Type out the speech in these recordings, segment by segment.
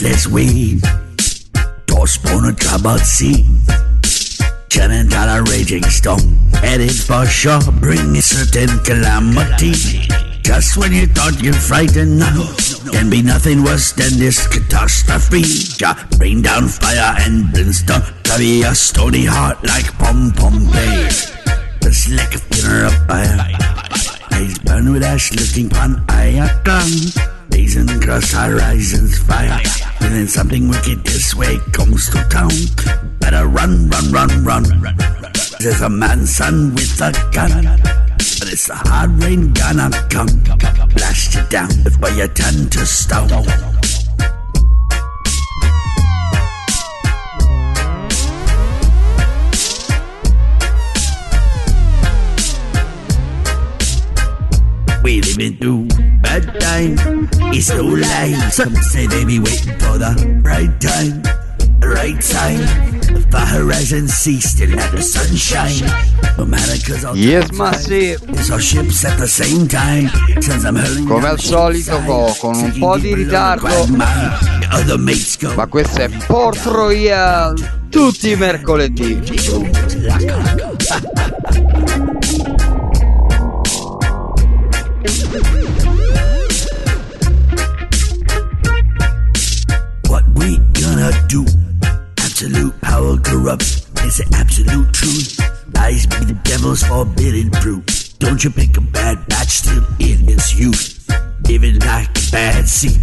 restless wind, tossed upon a troubled sea. Churning down a raging storm, headed for shore, bringing certain calamity. Just when you thought you're frightened now, can be nothing worse than this catastrophe. Ja, rain down fire and brimstone, cover a stony heart like pom pom play. Just like a funeral fire, eyes burn with ash, looking pon eye gun. Blazing across horizons fire, feeling something wicked this way comes to town. Better run, run, run, run. There's a man, son, with a gun. But it's a hard rain gonna come. Blast you down before you turn to stone. We living through bad times. It's too late. Some say they be waiting for the right time. The right time. The horizon ceased and had the sunshine. Yes, ma sì. Come al solito, co, con un po' di ritardo. Ma questo è Port Royal tutti i mercoledì. do? Absolute power corrupts. It's the absolute truth. Lies be the devil's forbidden fruit. Don't you pick a bad batch still in its youth. Living like a bad seed.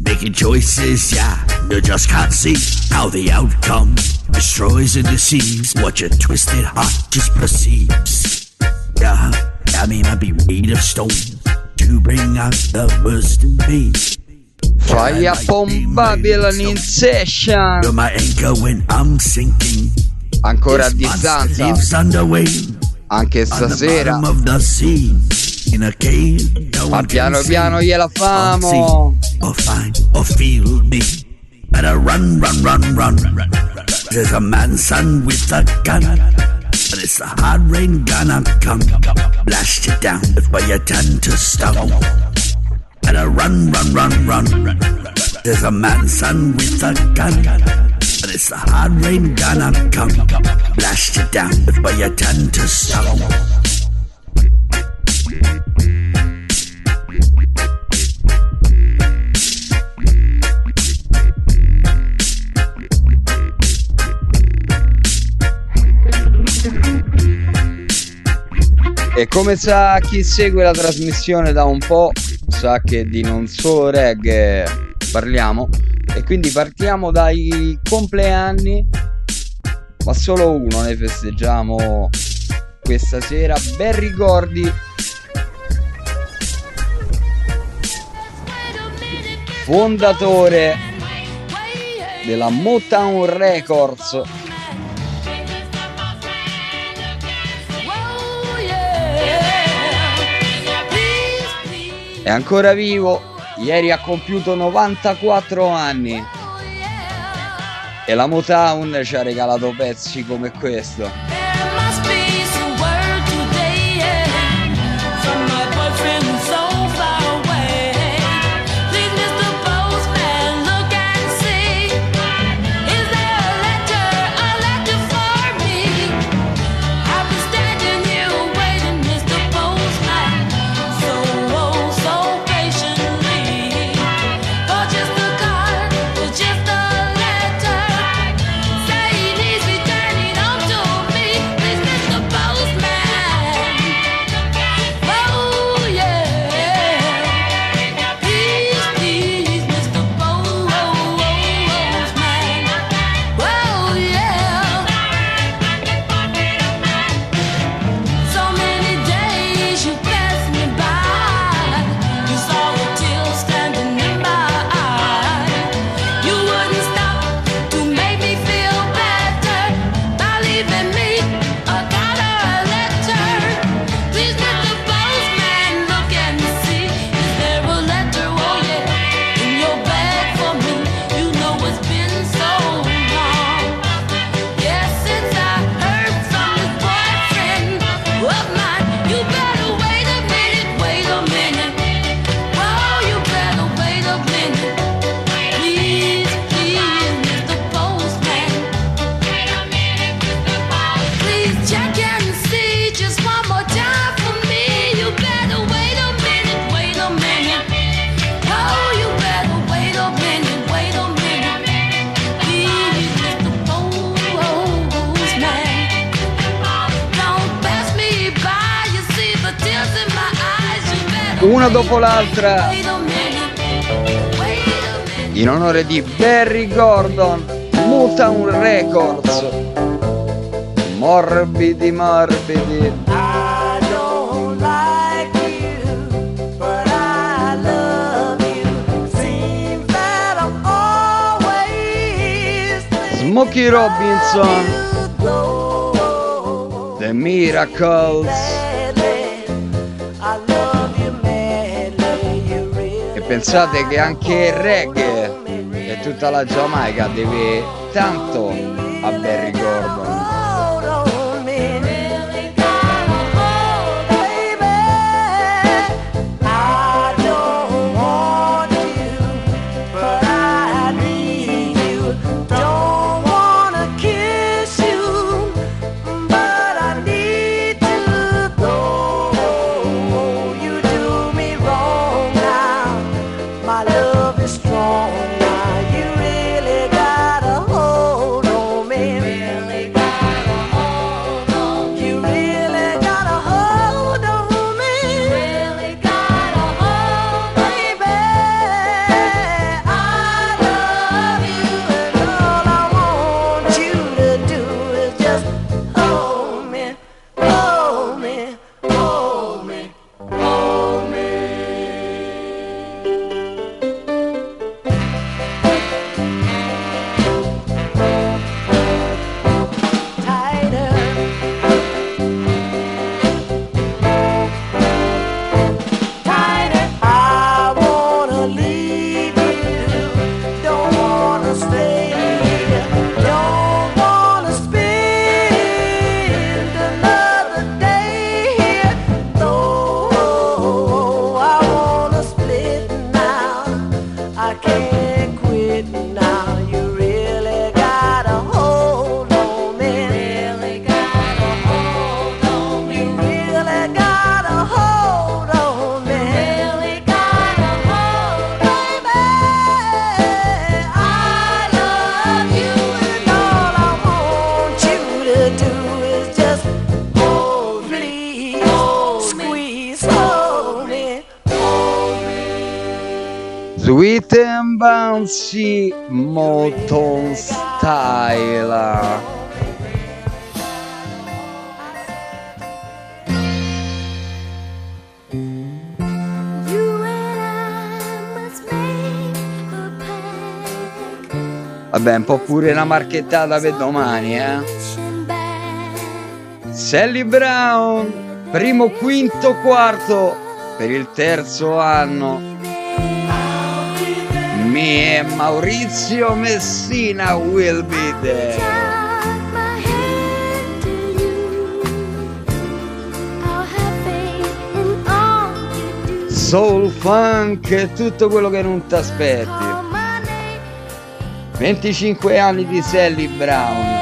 Making choices, yeah, you just can't see how the outcome destroys and deceives what your twisted heart just perceives. Yeah, I mean, I'd be made of stone to bring out the worst in me. Fai a Babylon in session. You're my anchor when I'm sinking. Ancora a distanza, anche stasera. a Ma piano piano gliela famo. Or find or feel me. Better run, run, run, run. There's a man, son, with a gun. But it's the hard rain gonna come. Blast you down before you turn to stone. Better run, run, run, run. There's a man, son, with a gun. But it's the hard rain gonna come. Blast you down before you turn to stone. E come sa chi segue la trasmissione da un po', sa che di non solo reggae parliamo. E quindi partiamo dai compleanni, ma solo uno ne festeggiamo questa sera. Ben ricordi. Fondatore della Motown Records. È ancora vivo, ieri ha compiuto 94 anni e la Motown ci ha regalato pezzi come questo. Una dopo l'altra in onore di Barry Gordon, Motown Records. Morbidi, morbidi. Smokey Robinson, The Miracles. Pensate che anche il reggae e tutta la Giamaica deve tanto a Barry Gordon. Sweet un po' pure una marchettata per domani, eh. Sally Brown, primo, quinto, quarto per il terzo anno. Me e Maurizio Messina will be there. Soul funk tutto quello che non ti aspetti. 25 anni di Sally Brown.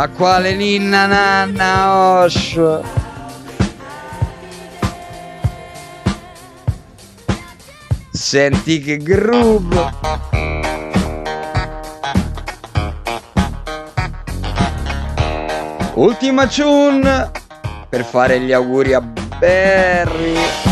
Ma quale ninna nanna Osh? Senti che groove. Ultima tune per fare gli auguri a Barry.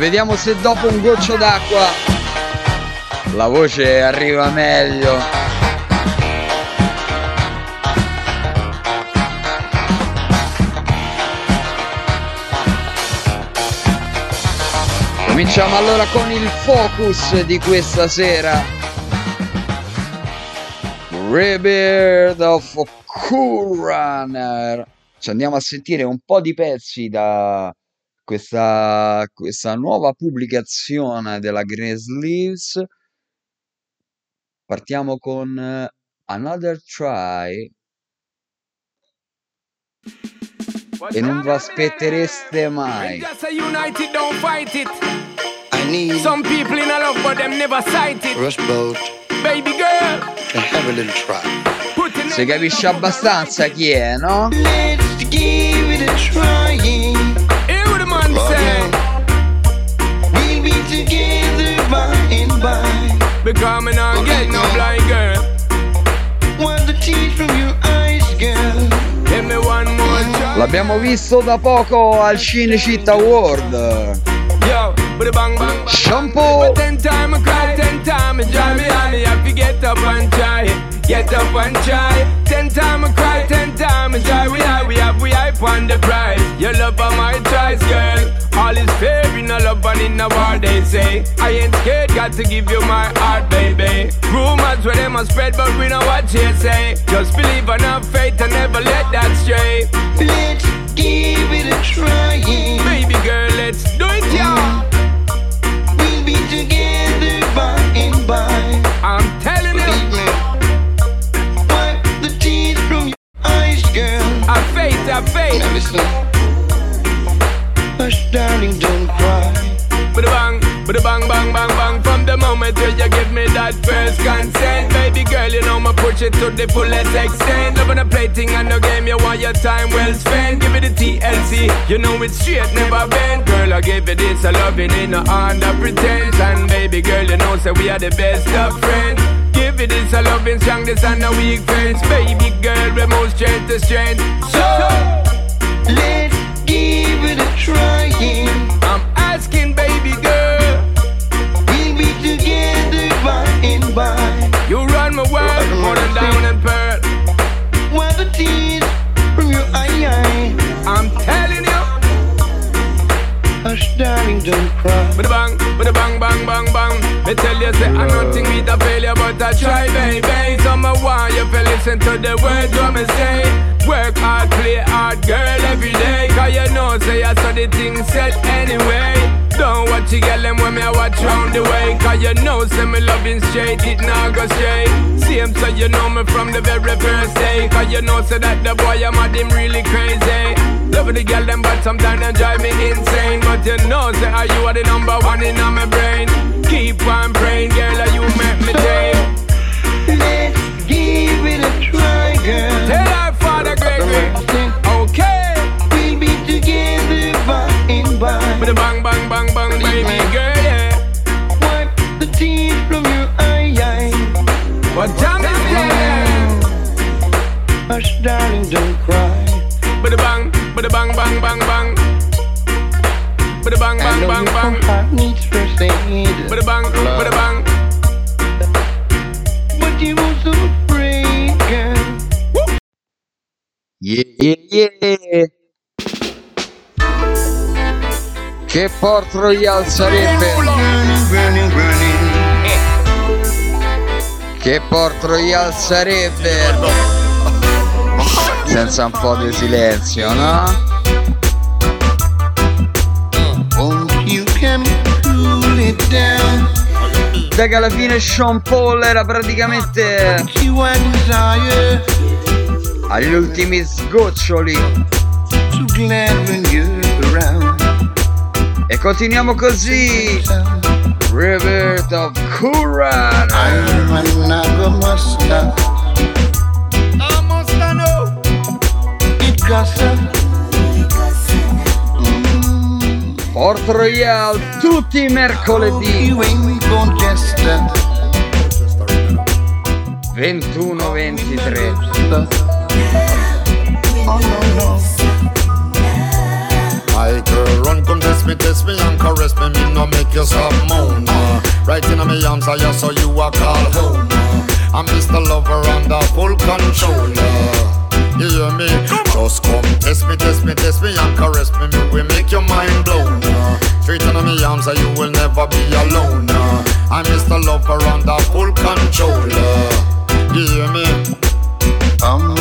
Vediamo se dopo un goccio d'acqua la voce arriva meglio. Cominciamo allora con il focus di questa sera. Rebirth of Runner. Ci andiamo a sentire un po' di pezzi da questa, questa nuova pubblicazione della Green Sleeves. Partiamo con uh, Another Try. E non vi aspettereste mai. Some people in a love but them never sight it. Rush boat. Baby girl. And have a little try. Se capisci abbastanza chi è, no? Let's give it a try. Say We'll be together by and by Because me get no blind girl Want the teeth from girl L'abbiamo visto da poco al Cinecittà Award. Yo, but bang bang. Shampoo. Ten time I cry, ten time I drive me get up and try. Ten time I cry, ten time I try. We high, we have, we hype on the prize. Your love on my choice, girl. All is fair in a love and in a war, they say. I ain't scared, got to give you my heart, baby. Rumors where them a spread, but we know what you say. Just believe and have faith and never let that stray. Let's give it a try. Baby girl, let's do it, yeah. Have faith, have faith. Now listen. Hush, darling, don't cry. But bang, but bang, bang, bang, bang. From the moment where you give me that first consent, baby girl, you know me push it to the fullest extent. Loving a plaything and no game, you want your time well spent. Give me the TLC, you know it's straight, never bend. Girl, I give you this, a loving in no under pretense. And baby girl, you know say we are the best of friends. Give it this a loving strong, this and a weak friends. Baby girl, we move strength to strength. So, let's give it a try. I'm asking, baby girl. We'll be together by and by. You run my world more than diamond and pearl. Wipe the tears don't cry. But bang, but bang, bang, bang, bang. Me tell you, say I'm nothing with a failure, but I try, baby. So I want you to listen to the words what me say. Work hard, play hard, girl, every day. Cause you know, say I saw the thing set anyway. Don't watch you girl them when me I watch round the way. Cause you know, say me loving straight, it not go straight. Same so you know me from the very first day. Cause you know, say that the boy I'm at him really crazy. Love the girl them, but sometimes they drive me insane. But you know, say are you are the number one in my brain. Keep on praying, girl, are you make me take. Let's give it a try, girl. Tell our father Gregory, okay. We'll be together by and by. With a bang, bang, bang, Hush, darling, don't cry. With a bang, with a bang, bang, bang, bang. With a bang, bang, know bang, bang. heart needs first aid. With a bang, with a bang. But you also girl. Yeah, yeah, yeah. Che Port Royal sarebbe? Che Port Royal sarebbe? senza un po' di silenzio, no? Da che alla fine Sean Paul era praticamente agli ultimi sgoccioli. E continuiamo così. River of Kuran. I'm another master. It gossip. Port Royal tutti i mercoledì You ain't gon' jester. 21-23. Oh no no. My girl, run, come test me, test me and caress me, me no make you stop moan. Right in my arms, I just saw you a call home. I'm Mr. Lover under full control. You hear me? Just come test me, test me, test me and caress me, me will make your mind blown. Uh, straight in my arms, and you will never be alone. I'm Mr. Lover under full control. You hear me? I'ma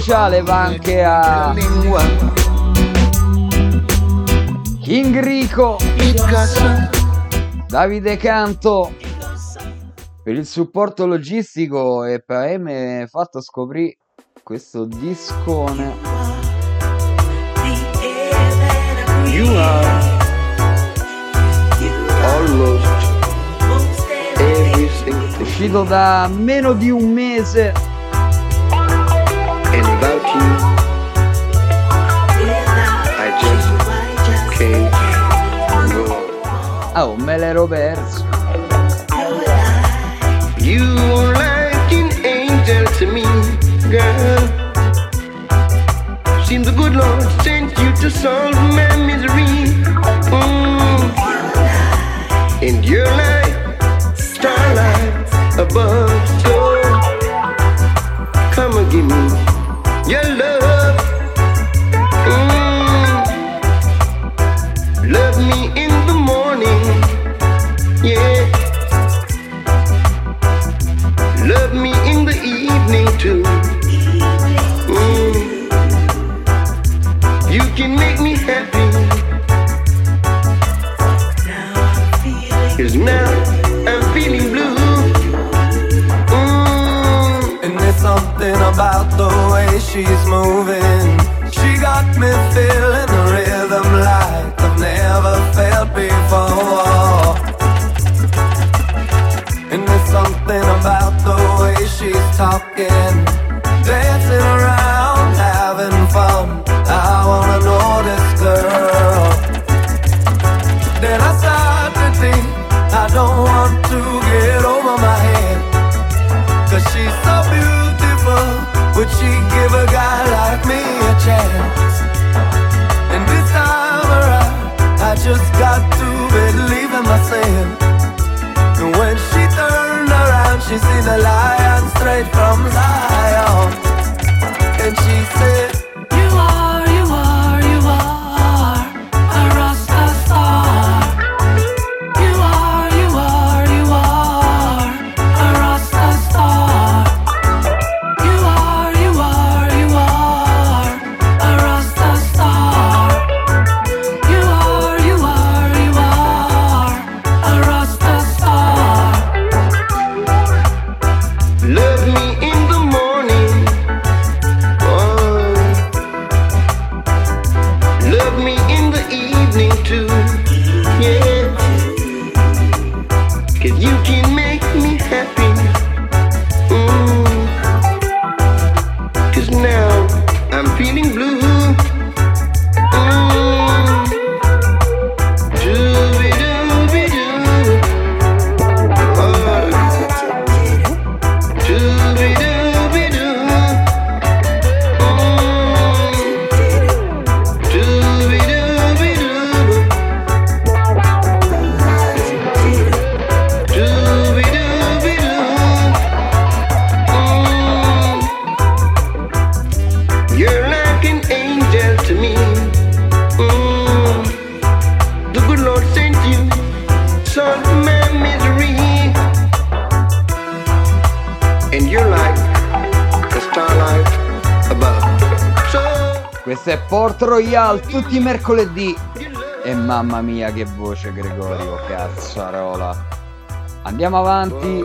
speciale va anche a Ingrico, Davide Canto per il supporto logistico e per me fatto scoprire questo discone. You are almost everything. Uscito da meno di un mese Without you, I just can't go. Oh. You are like an angel to me, girl. Seems the good Lord sent you to solve my misery. Mm. And you're like starlight above. So come and give me your love. Mm. Love me in the morning, yeah. Love me in the evening too. Mm. You can make me happy. Cause now I'm feeling blue. Mm. And there's something about the way she's moving. She got me feeling the rhythm like I've never felt before. And there's something about the way she's talking. alive tutti i mercoledì. E mamma mia che voce Gregorio, cazzarola. Andiamo avanti.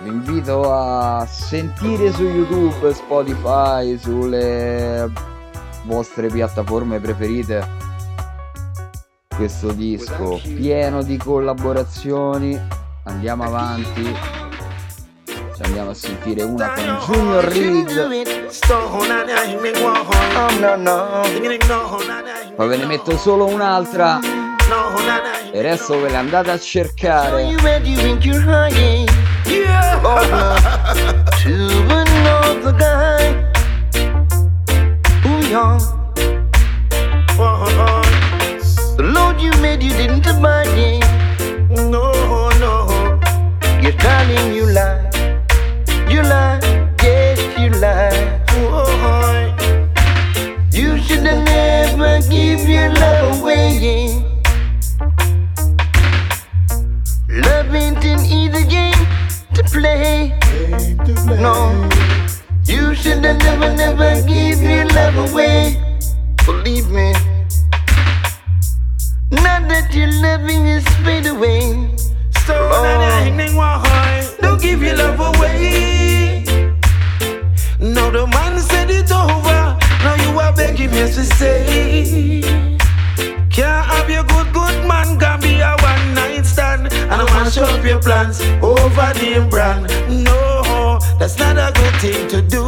Vi invito a sentire su YouTube, Spotify, sulle vostre piattaforme preferite questo disco pieno di collaborazioni. Andiamo avanti. Ci andiamo a sentire una con Junior Reed poi ve ne metto solo un'altra. E resto ve le andate a cercare loving is fade away. So oh. don't give your love away. No, the man said it over. Now you are begging me to stay. Can't have your good, good man, can be a one night stand. And I want to show up your plans over the brand. No, that's not a good thing to do,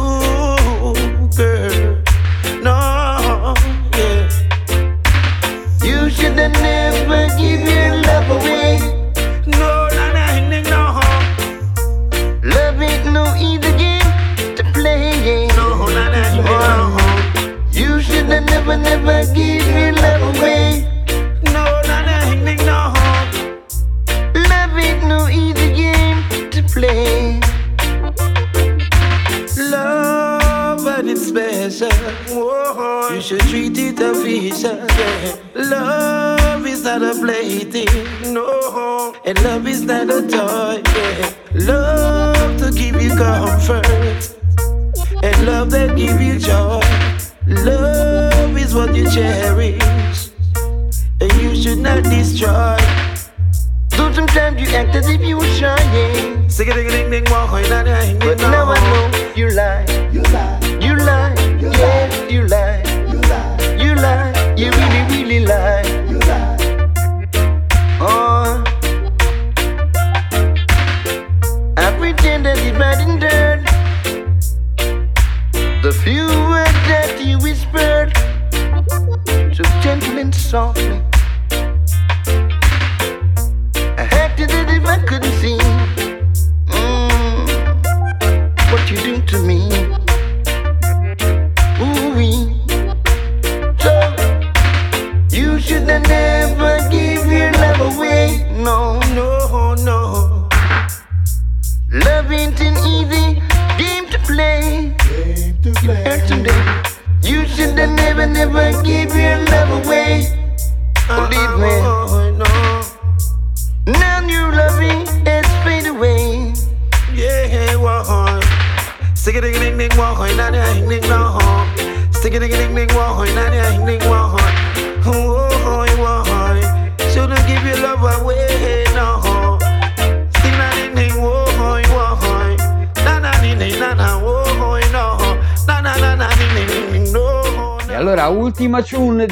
a no. And love is not a toy. Yeah.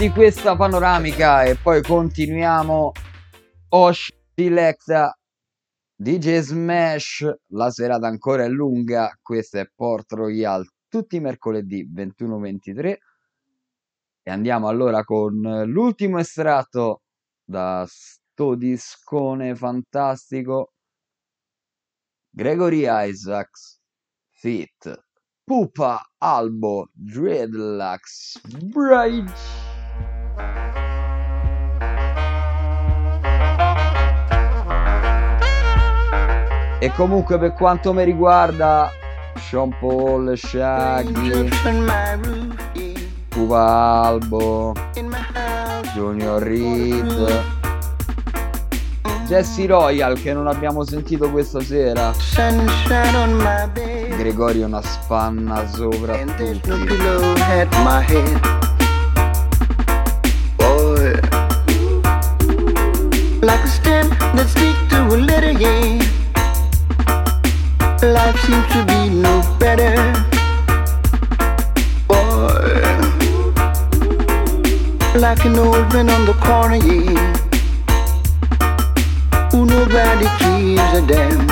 Di questa panoramica e poi continuiamo. Osh Selecta DJ Smash. La serata ancora è lunga. Questa è Port Royal tutti i mercoledì 21-23. E andiamo allora con l'ultimo estratto da sto discone fantastico. Gregory Isaacs Fit Pupa Albo Dreadlocks Bridge E comunque per quanto mi riguarda Sean Paul, Shaggy, Pupa Albo, Junior Reed, Jesse Royal che non abbiamo sentito questa sera. Gregorio una spanna sopra tutti. Like a stem that speaks to a letter, yeah. Life seems to be no better. Boy, like an old man on the corner, yeah. Who nobody gives a damn.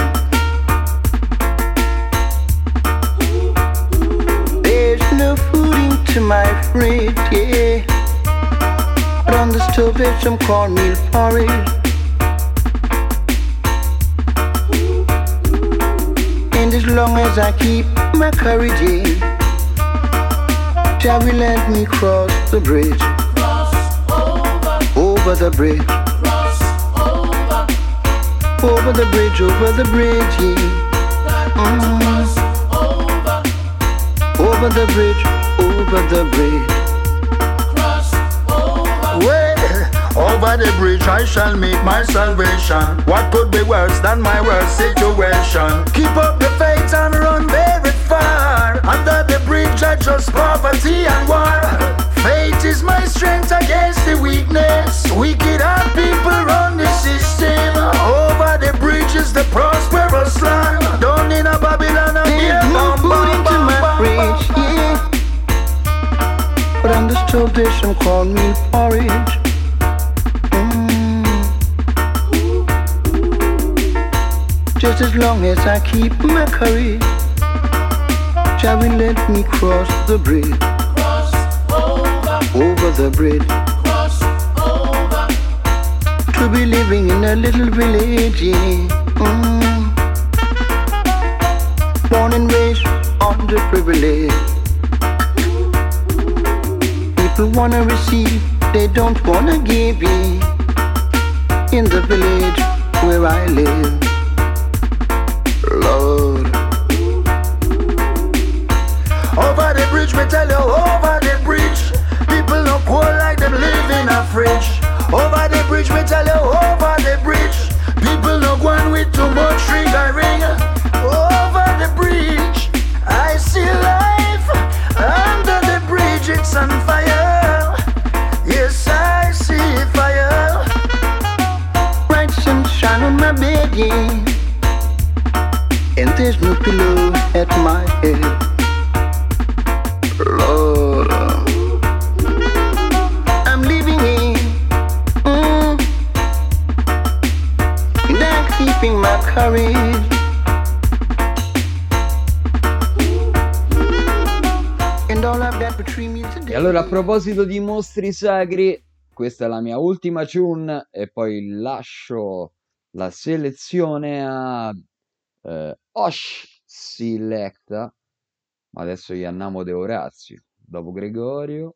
There's no food into my fridge, yeah. But on the stove some cornmeal keep my courage, yeah. Jah will let me cross the bridge. Cross over, over the bridge. cross over, Over the bridge, over the bridge, yeah. Mm. cross over, Over the bridge, over the bridge. Over the bridge I shall meet my salvation. What could be worse than my worst situation? Keep up the faith and run very far. Under the bridge I just poverty and war. Faith is my strength against the weakness. Wicked hard people run the system. Over the bridge is the prosperous land. Down in a Babylon and yeah, no bam, bam, my bam. yeah. But on the there's some cornmeal porridge. Just as long as I keep my courage, Jah will let me cross the bridge, Cross over, over the bridge. cross over, to be living in a little village, yeah. Mm. Born and raised underprivileged. People wanna receive, they don't wanna give, yeah. In the village where I live, with much proposito di mostri sacri, questa è la mia ultima tune e poi lascio la selezione a eh, Osh Selecta. Ma adesso gli andiamo de Orazio. Dopo Gregorio,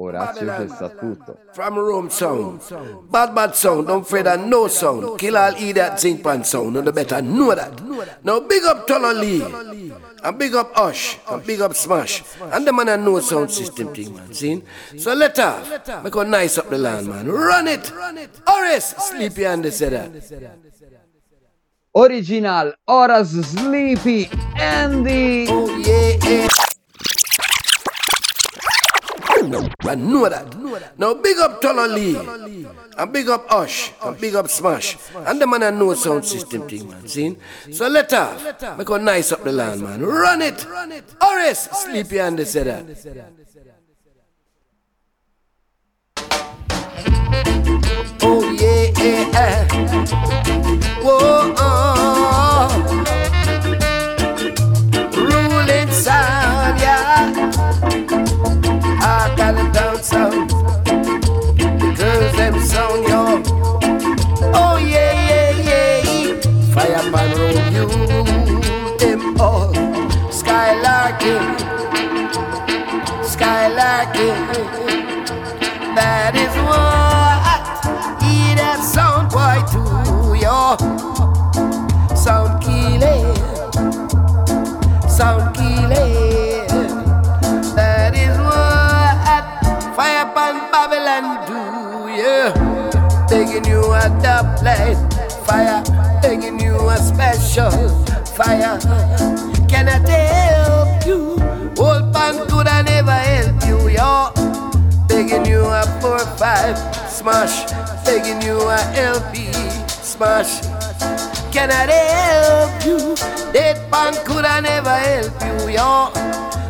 Orazio c'è sta tutto. From Rome sound. Bad bad sound, don't fear that no sound. Kill all idiot zinc pan sound, and you better know that. Now big up Tolo Lee. And big up Ush. And big up Smash. And the man a no sound system thing, man. See? So let off. Make a nice up the land, man. Run it. Oris. sleepy and they say that. Original Horace Sleepy Andy. Oh yeah, yeah. I know that. Now big up Tolo Lee. And big up Ush. And big up Smash. And the man a no sound system thing, man. See? So let off. Make a nice up the land, man. Run it. Horace, sleepy and they say that. Oh yeah, yeah. Whoa, oh. oh, oh. Yo. Sound killing, sound killing. That is what fire pan Babylon do, yeah. Taking you a top light fire, taking you a special fire. Can I help you? Old pan could I never help you, yo. Taking you a four five smash, taking you a LP smash. Can I help you? That pan could I never help you, yo.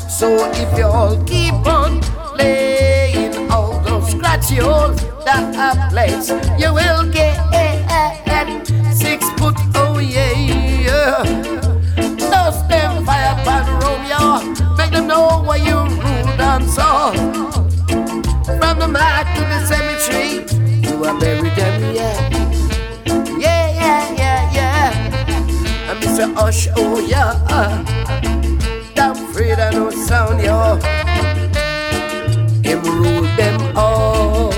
So if you all keep on playing all those scratch shoulder blades. You will get six foot, oh yeah, yeah. Those them fire pan Romeo, make them know why you rule them so. From the mark to the cemetery, you are buried Mr. Hush, oh yeah. Damn afraid of no sound, yo. Him rule them all.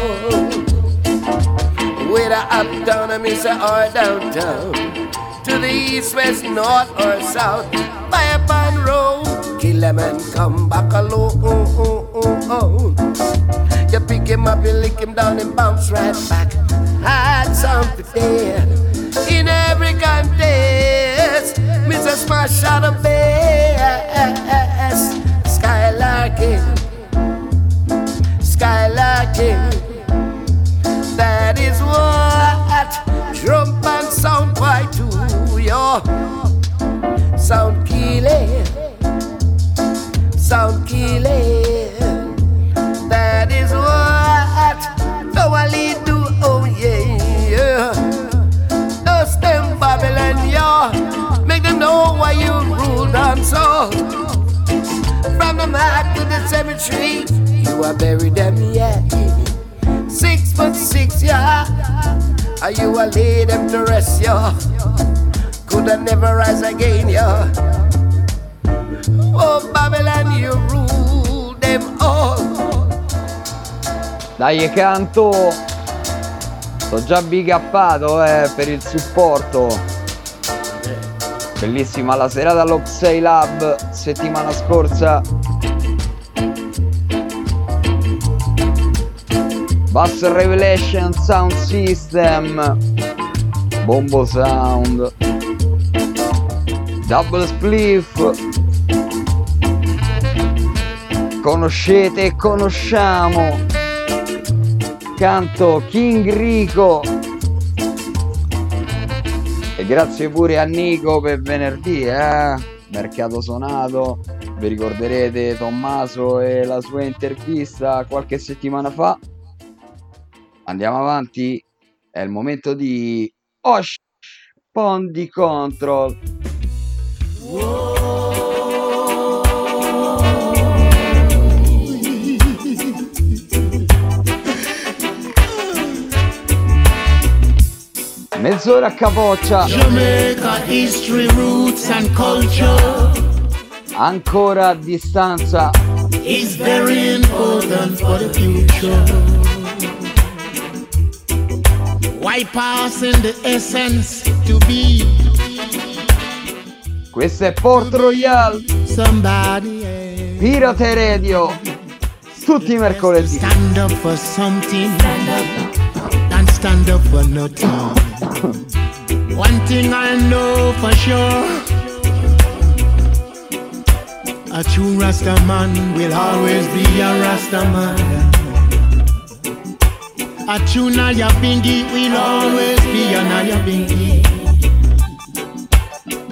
Whether uptown or Mr. or downtown. To the east, west, north or south. Buy up on road. Kill them and come back alone. Oh, oh, oh. You pick him up, you lick him down and bounce right back. Had something there in every contest. Mr. Smash out of best. Skylarking, skylarking. That is what drum and sound quite do. Yo, sound killing, sound killing. The cemetery, you are buried them, yeah. Six foot six, yeah. Are you a lay them to rest, yeah? Could I never rise again, yeah? Oh, Babylon, you rule them all. Dai, canto. Sto già bigappato eh, per il supporto. Bellissima la serata allo Xay Lab settimana scorsa. Bass Revelation Sound System. Bombo Sound. Double Spliff. Conoscete e conosciamo. Canto King Rico. E grazie pure a Nico per venerdì, eh? Mercato suonato. Vi ricorderete Tommaso e la sua intervista qualche settimana fa. Andiamo avanti. È il momento di Osh Pondi Control. Mezz'ora a capoccia. Jamaica history, roots and culture Ancora a distanza. is very important for the future. Why passing the essence to be Questo è Port Royal. somebody else? Pirate Radio. Tutti i mercoledì. Stand up for something and stand up for nothing. One thing I know for sure. A true Rasta man will always be a Rasta A will always be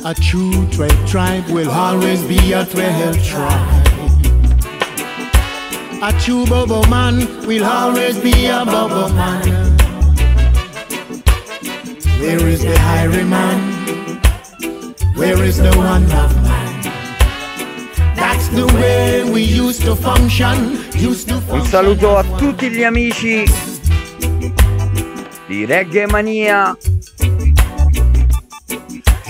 a true tribe will always be a twelve tribe. A true Bobo man will always be a Bobo man. Where is the highwayman? Where is the one of man? That's the way we used to function. Used to Un function. saluto a tutti gli amici di Reggae Mania,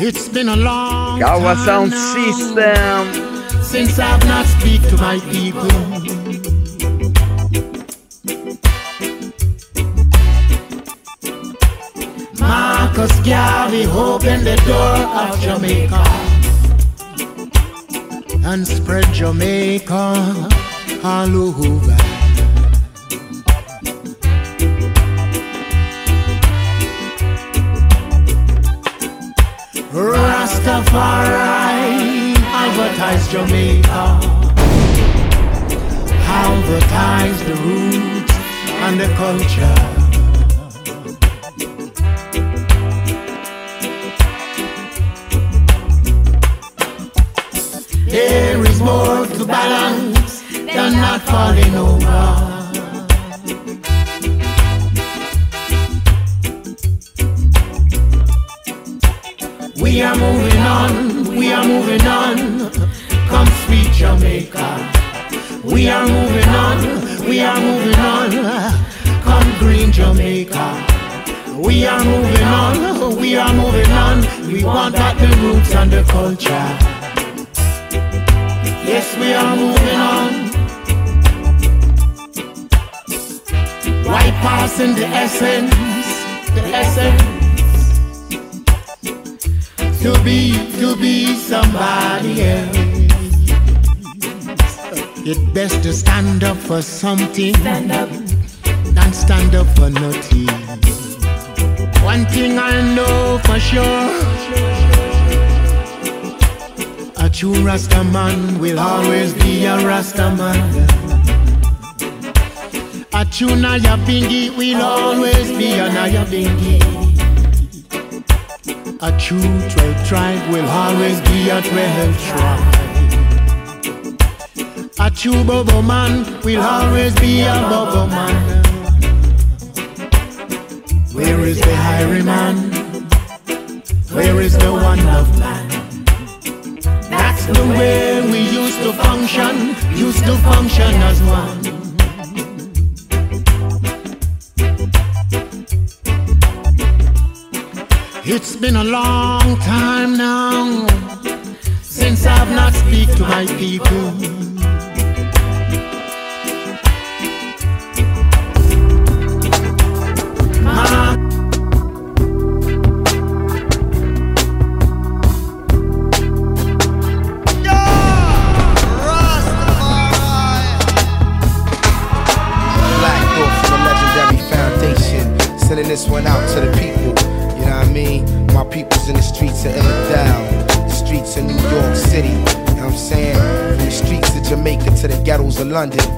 It's been a long Kawa time Sound System. since I've not speak to my people. Marcus Garvey opened the door of Jamaica and spread Jamaica all over. safari advertise Jamaica. Advertise the roots and the culture. There is more to balance than not falling over. We are moving on, we are moving on. Come sweet Jamaica. We are moving on, we are moving on. Come green Jamaica. We are moving on, we are moving on. We want back the roots and the culture. Yes, we are moving on. White passing the essence, the essence. To be, to be somebody else. It's best to stand up for something. Stand up. Than stand up for nothing. One thing I know for sure. A true Rasta man will always be a Rasta man. A true Naya Bingi will always be a Nyabinghi. A true 12 tribe will always be a 12 tribe. A true Bobo man will always be a Bobo man. Where is the highwayman? Where is the one of man? That's the way we used to function, used to function as one. It's been a long time now since I've not speak to my people. London.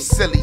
silly.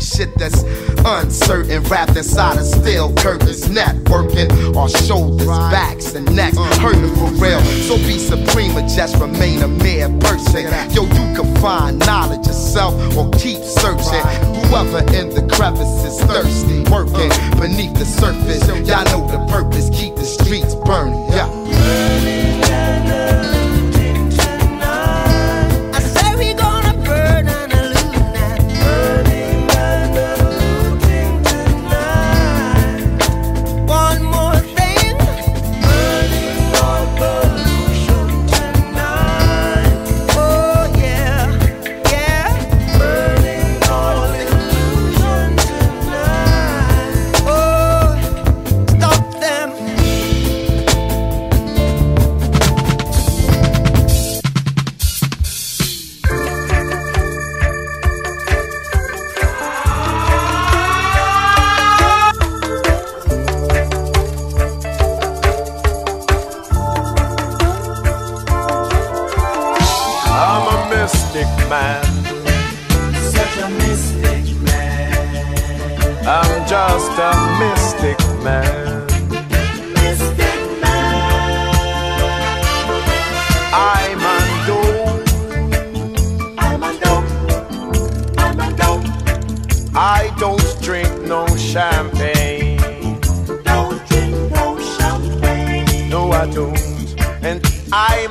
mystic man. Such a mystic man. I'm just a mystic man. Mystic man. I'm a dope. I'm a dope. I'm a dope. I don't drink no champagne. Don't drink no champagne. No, I don't. And I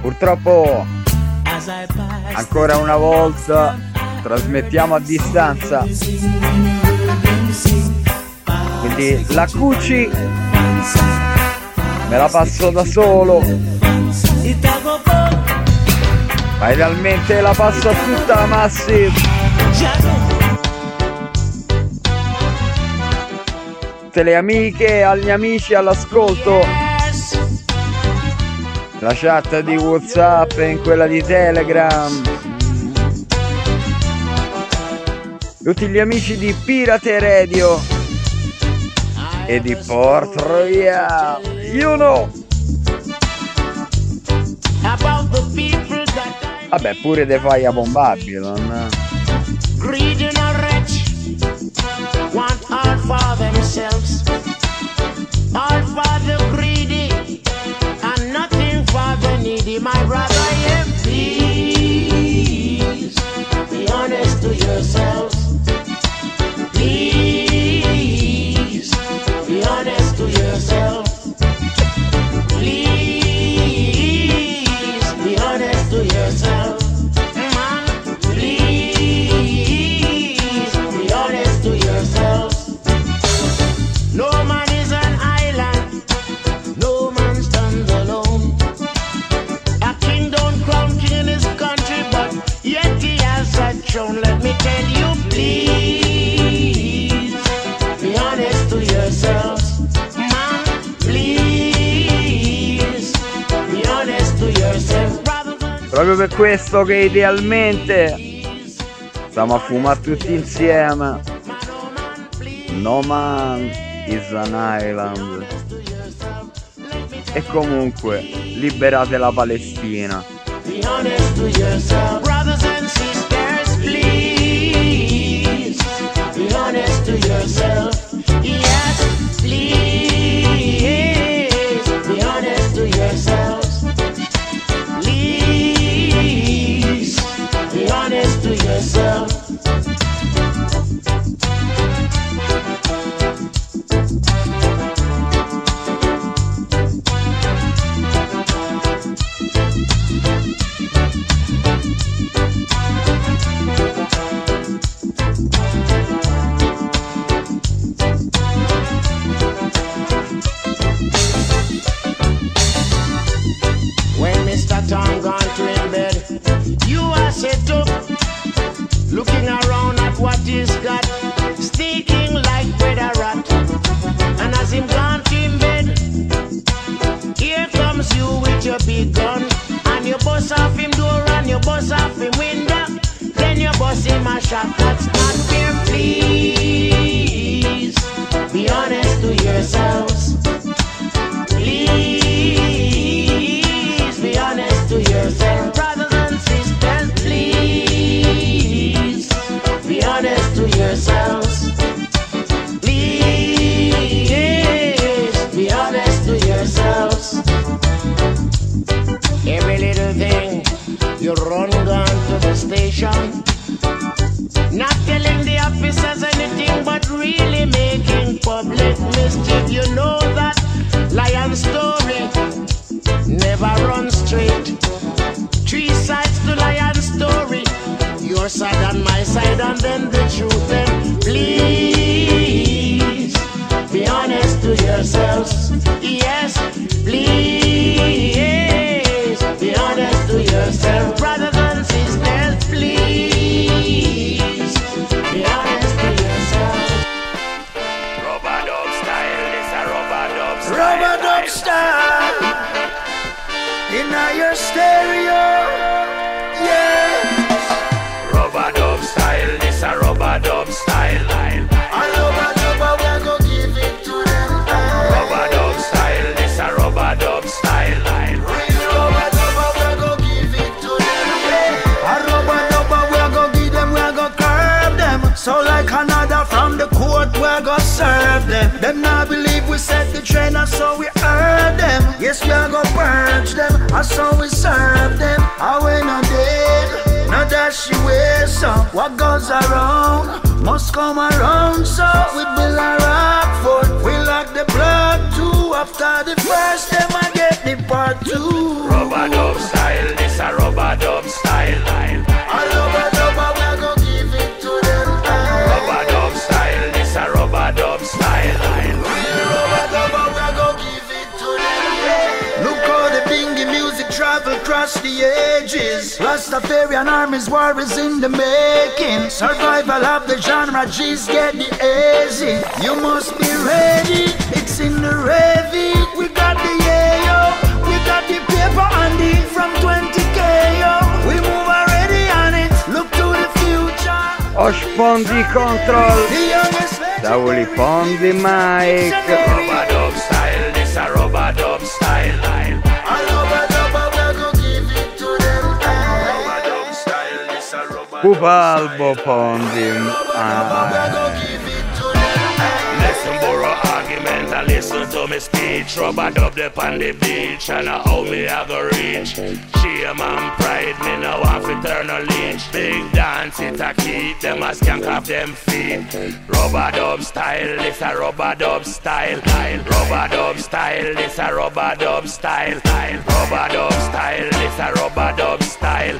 Purtroppo ancora una volta trasmettiamo a distanza. Quindi la Cucci me la passo da solo. Ma realmente la passo tutta Massi. Tutte le amiche agli amici all'ascolto. La chat di whatsapp e in quella di telegram. Tutti gli amici di Pirate Radio e di Port Royal io no! Vabbè, pure The Fire Bomb Babylon. Regional want all for themselves, all for the greedy, and nothing for the needy. My brother, yeah, please be honest to yourself. Proprio per questo che idealmente stiamo a fumare tutti insieme. No man is an island. E comunque, liberate la Palestina. Be honest to yourself. on the beach and I hold me I go reach. She a man pride, me no want eternal turn leech. Big dance it a keep them a skank off them feet. Rubber dub style, this a rubber dub style. Rubber dub style, this a rubber dub style. Rubber dub style, this a rubber dub style.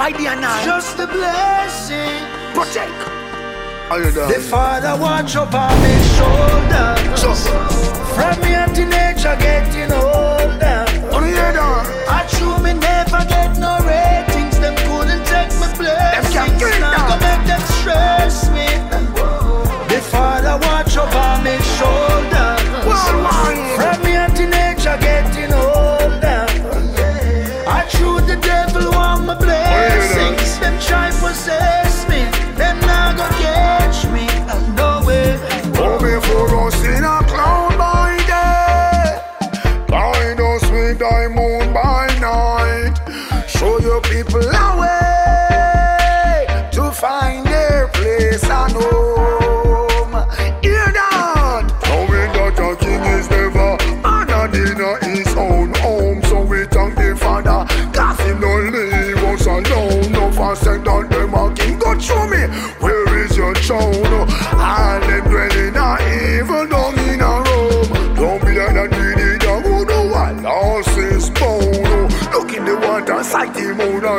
by day night. Just a blessing. Protect. The Father watch over my shoulders. So. From me a teenager getting older. Only I true me never get no ratings. Them couldn't take my blessings. Them can't now go make them stress deixar em você.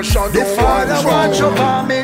The Father watch over me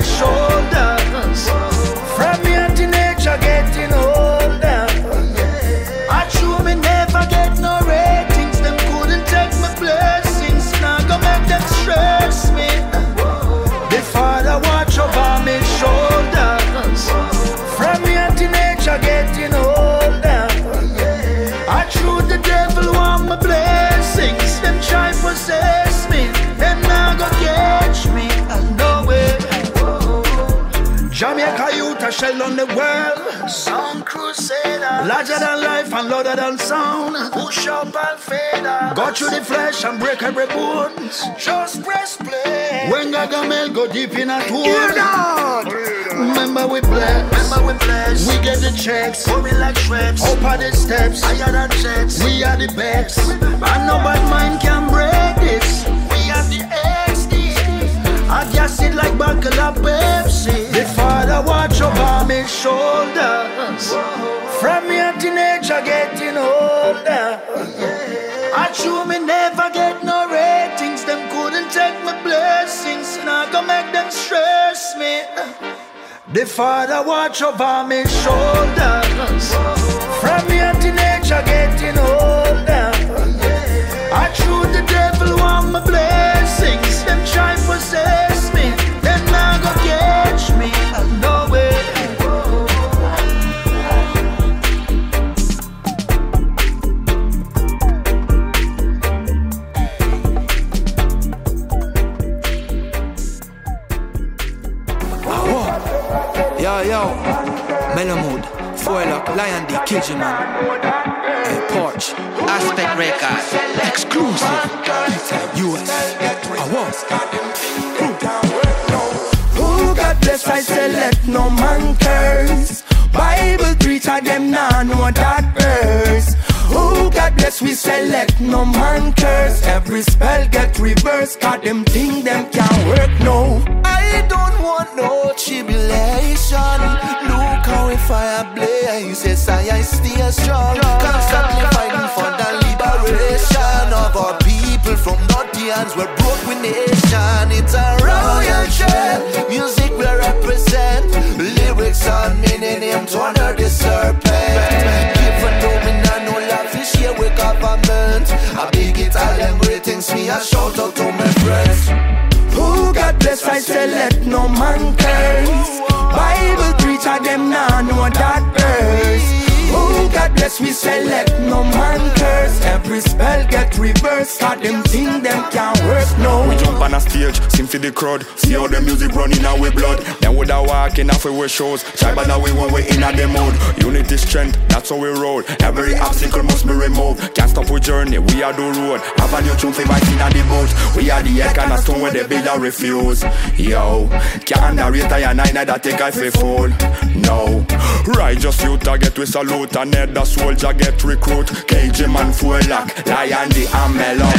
Larger than life and louder than sound. Push up and fade out. Go through the flesh and break every bone. Just press play. When Gargamel go deep in a tour. Hear that. Remember we bless. Remember we bless. We get the checks. Coming like Shreks. Up on the steps. Higher than jets. We are the best. And no bad mind can break this. We are the XD. I just it like buckle of Pepsi. The father watch over me shoulders. From your teenager getting older. I true me never get no ratings. Them couldn't take my blessings. Now go make them stress me. The father watch over me shoulders. From your teenager getting older. KG man, hey, Porch, Aspect Records, exclusive, US, Awards. Who God bless, I say let no man curse. Bible preacher them nah know that verse. Who God bless, we say let no man curse. Every spell get reversed, cause them think Me a shout out to my friends. Who God bless, I say let no man curse. Bible preacher them nah know that verse. God bless, we say let no man curse. Every spell get reversed, cause them think them can't work no. We jump on a stage, sing for the crowd. See how the music running out with blood. Then we da walk in after we shows. Try but now we when we in a the mode. Unity strength, that's how we roll. Every obstacle must be removed. Can't stop we journey, we are the road. Have a new tune for vibes in a the boat. We are the egg and a stone where the builder refuse. Yo, can't narrate I and I neither take I for fool. No, righteous youth I get we salute. And the soldier get recruit. KG man Forelock, lion the amelo.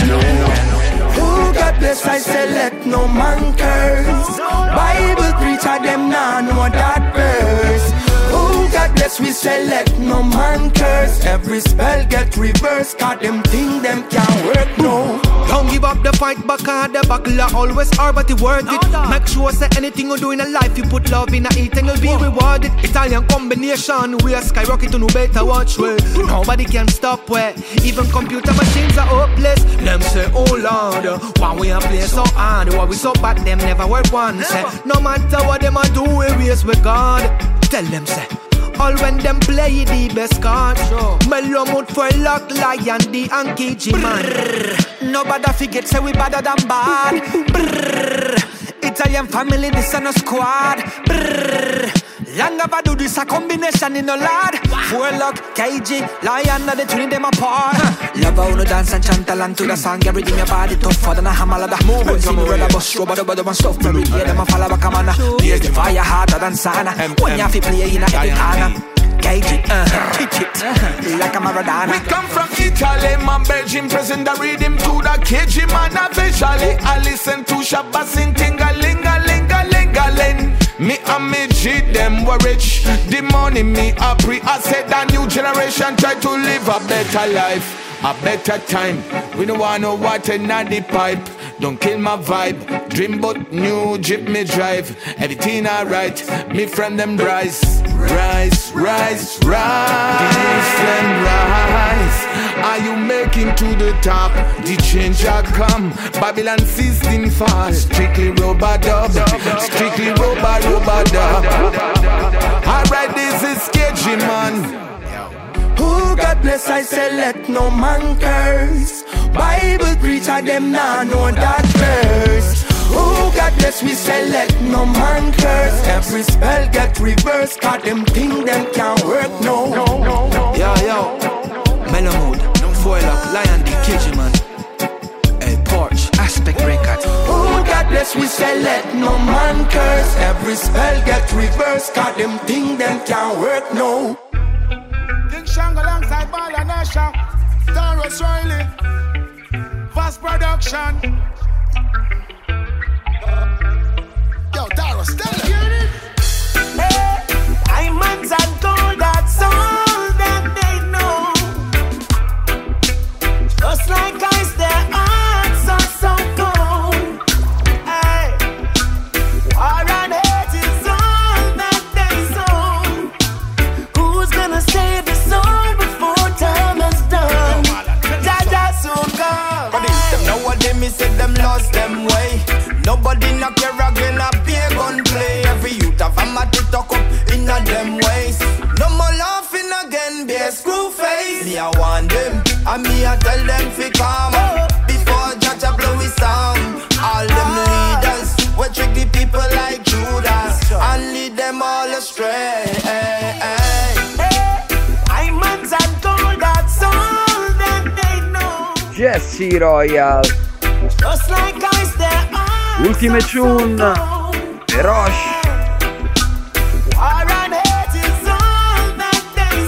Who God bless, I say let no man curse. Bible preacher them nah know that verse. Who bless, we say let no man curse. Every spell get reversed, cause them think them can't work no. Don't give up the fight, back on the buckle always are, but it worth it. Make sure say anything you do in a life, you put love in it and you'll be rewarded. Italian combination, we are skyrocket to no better watch way. Nobody can stop way. Even computer machines are hopeless. Them say, oh Lord, why we are playing so hard? Why we so bad? Them never work once. Eh? Say, no matter what them a do, we race with God. Tell them say. All when them play the best card. Mellow mood for luck, lion, the KG man Nobody forget say we better than bad. Brrr. Italian family, this and a squad. Brrr. Long I do this a combination in a lad Forelock, KG, lion, now the three them apart Love how no dance and chant along to the song Every rhythm your body tougher than a hammer ladder When see me brother bust rubber, the bottom and stuff Every day them a follow back a man Blaze the fire harder than sauna When you have to play in a every corner KG, uh, kick it like a Maradona We come from Italy, man, Belgium present the rhythm to the KG man officially. I listen to Shabba sing ting-a-ling-a-ling-a-ling-a-ling. Me and me G, them were rich. The money me a pre. I said a new generation try to live a better life. A better time. We don't want no water in the pipe. don't kill my vibe. Dream but new Jeep me drive. Everything alright, me friend them rise, rise, rise, rise, and rise. Are you making to the top? The change I come. Babylon system fall. Strictly rubber dub, strictly rubber rubber dub. Alright, this is sketchy man. Bless, I say let no man curse. Bible preacher them now know that verse. Who God bless, we say let no man curse. Every spell get reversed, cause them think them can't work no. Yo, yo, Mellow Mood, Forelock, Lion D, KG man. Hey, Porch, Aspect Records. Who God bless, we say let no man curse. Every spell get reversed, cause them think them can't work no. Nasha, Tarrus Riley, Fast Production. Yo, Tarrus, tell them. Lost them way. Nobody not care again a pay gun play. Every youth have a matty tuck up in a them ways. No more laughing again, be a screw face. Me I want them, and me I tell them fi calm. Before judge a blow his song. All them leaders, we trick the people like Judas and lead them all astray. Diamonds and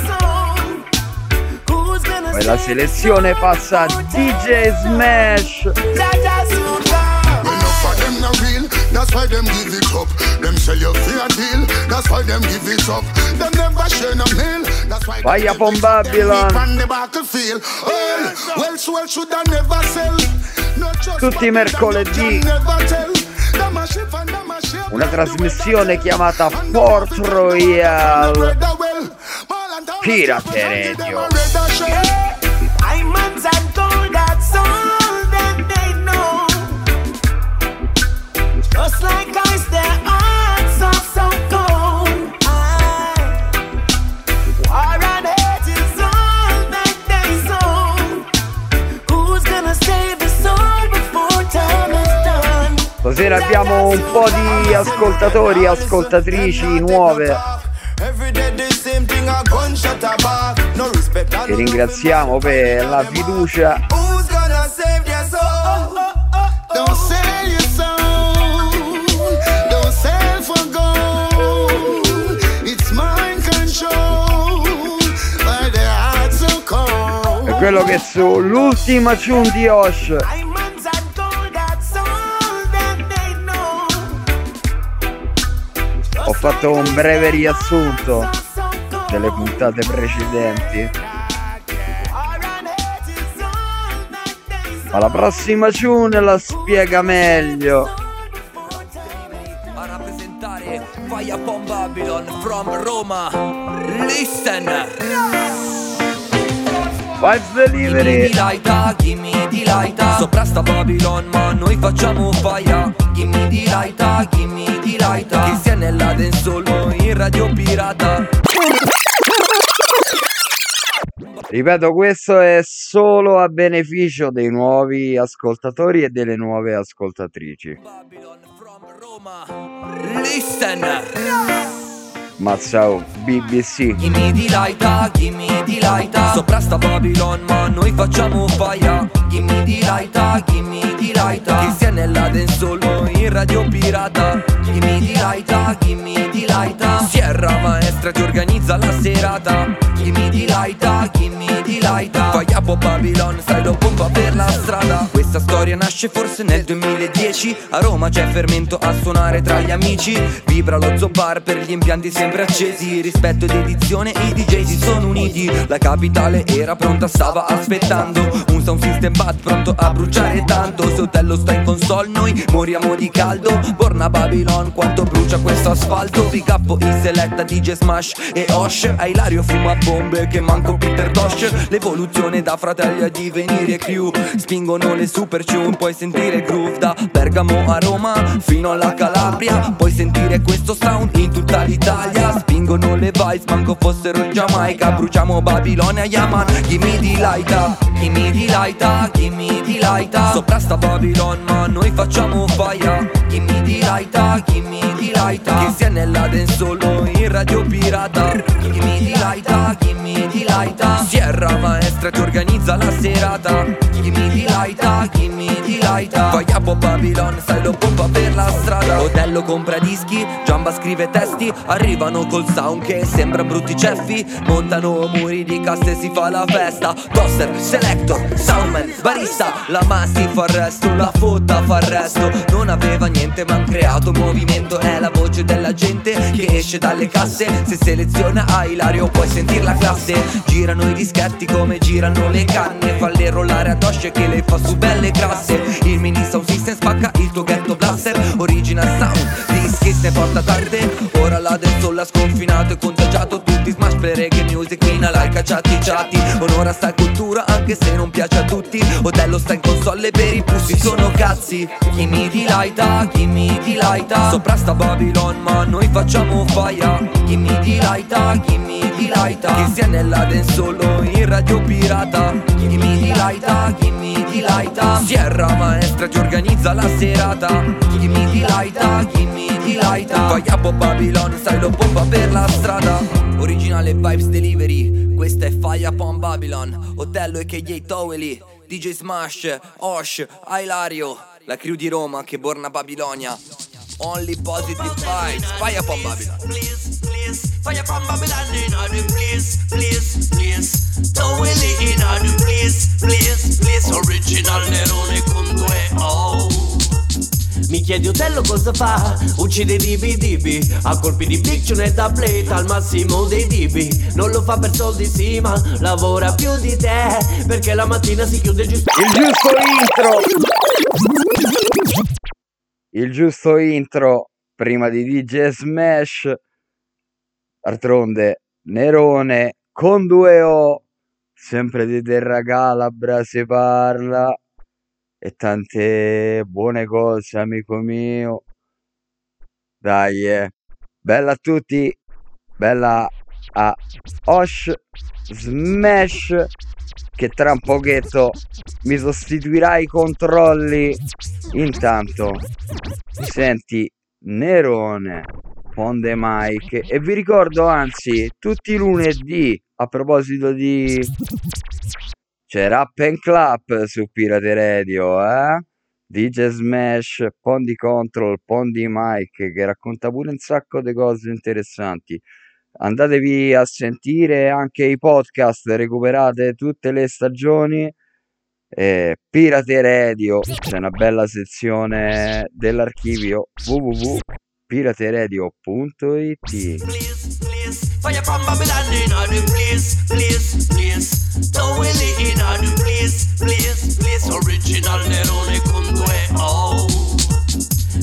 sow. Who's gonna Poi la selezione passa a DJ Smash. That's why them give it up. Them sell you deal, that's why them give it up. Them never share meal, Fire from Babylon. Tutti i mercoledì. una trasmissione chiamata Fort Royal. Pirate Radio. Stasera abbiamo un po' di ascoltatori e ascoltatrici nuove. Che ringraziamo per la fiducia. E quello che è sull'ultima tune di Osh. Ho fatto un breve riassunto delle puntate precedenti. Ma la prossima tune la spiega meglio. A rappresentare Fire Upon Babylon from Roma. Listen. Vibes Delivery. Gimme di laita, gimme di laita Sopra sta Babylon ma noi facciamo fire Gimme di laita, gimme di laita Che sia nella solo in radio pirata Ripeto, questo è solo a beneficio dei nuovi ascoltatori e delle nuove ascoltatrici. Listen. Mazza BBC. Gimme di laita, gimme di laita Sopra sta Babylon ma noi facciamo fire. Gimme di laita, gimme di laita Che sia nella solo in radio pirata. Gimme di laita, gimme di laita Sierra maestra che organizza la serata. Gimme di laita, gimme di laita Fai up Babylon, sai lo pompa per la strada. Questa storia nasce forse nel 2010 A Roma c'è fermento a suonare tra gli amici. Vibra lo zopar per gli impianti sempre accesi Rispetto ed edizione i DJ si sono uniti. La capitale era pronta, stava aspettando. Un sound system bad pronto a bruciare tanto. Se Otello sta in console noi moriamo di caldo. Borna Babylon quanto brucia questo asfalto. Up i seletta DJ Smash e Osh. A Ilario fuma bombe che manco Peter Tosh. L'evoluzione da fratelli a divenire crew. Spingono le super tune Puoi sentire groove da Bergamo a Roma Fino alla Calabria. Puoi sentire questo sound in tutta l'Italia Spingono le vibes manco fossero in Giamaica. Bruciamo Babilonia, Yaman. Gimme di laita Gimme di laita Gimme di laita. Sopra sta Babylon ma noi facciamo fire. Gimme di laita Gimme di laita. Che sia nella dance solo in radio pirata. Gimme di laita Gimme di laita Sierra maestra che organizza la serata. Gimme di laita Gimme di laita Vai a Babylon sai lo pompa per la strada. Otello compra dischi Giamba scrive testi. Arrivano col sound che sembra brutti ceffi. Montano muri di casse si fa la festa. Toaster, selector, soundman, barista. La massi fa il resto, la fotta fa il resto. Non aveva niente ma han creato movimento. È la voce della gente che esce dalle casse. Se seleziona Ilario puoi sentir la classe Girano i dischetti come girano le canne. Falle rollare addosso che le fa su belle classe Il mini sound system spacca il tuo ghetto blaster. Original sound, dischi ne porta tante Ora la dancehall ha sconfinato e contagiato tutti. Smash per reggae music, mina like cacciati chatti Onora sta cultura anche se non piace a tutti. Otello sta in console per i pussi sono cazzi. Chi mi dilaita, chi mi dilaita. Sopra sta Babylon ma noi facciamo fire. Chi mi dilaita, chi mi dilaita. Che sia nella dancehall o in radio pirata. Chi mi dilaita, chi mi dilaita Sierra maestra che organizza la serata. Chi mi dilaita, chi mi dilaita Vai a Babylon, sai lo pompa per la strada. Originale Vibes Delivery Questa è Fire Upon Babylon. Otello e KJ Toweli DJ Smash, Osh, Ailario La crew di Roma che borna Babilonia Only positive vibes Fire Upon Babylon Fire from Babylon in the place, place, place. Towelly in the place, place, place. Original Nerone con due O. Mi chiedi Otello cosa fa? Uccide i dibi dibi A colpi di picture e tabletta al massimo dei dibi Non lo fa per soldi sì ma lavora più di te Perché la mattina si chiude giusto Il giusto intro Il giusto intro Prima di DJ Smash. D'altronde Nerone con due O Sempre di Terra Calabra si parla. E tante buone cose amico mio. Dai eh. Bella a tutti. Bella a Osh Smash Che tra un pochetto mi sostituirà i controlli Intanto Senti Nerone on the mic e vi ricordo anzi tutti i lunedì a proposito di c'è Rap and Clap su Pirate Radio eh? DJ Smash Pondi Control Pondi Mike che racconta pure un sacco di cose interessanti andatevi a sentire anche i podcast recuperate tutte le stagioni eh, Pirate Radio c'è una bella sezione dell'archivio www.pirateраdio.it Fire from Babylon in all the place, place, place. Towelly in all the place, place, place. Original Nerone con due O.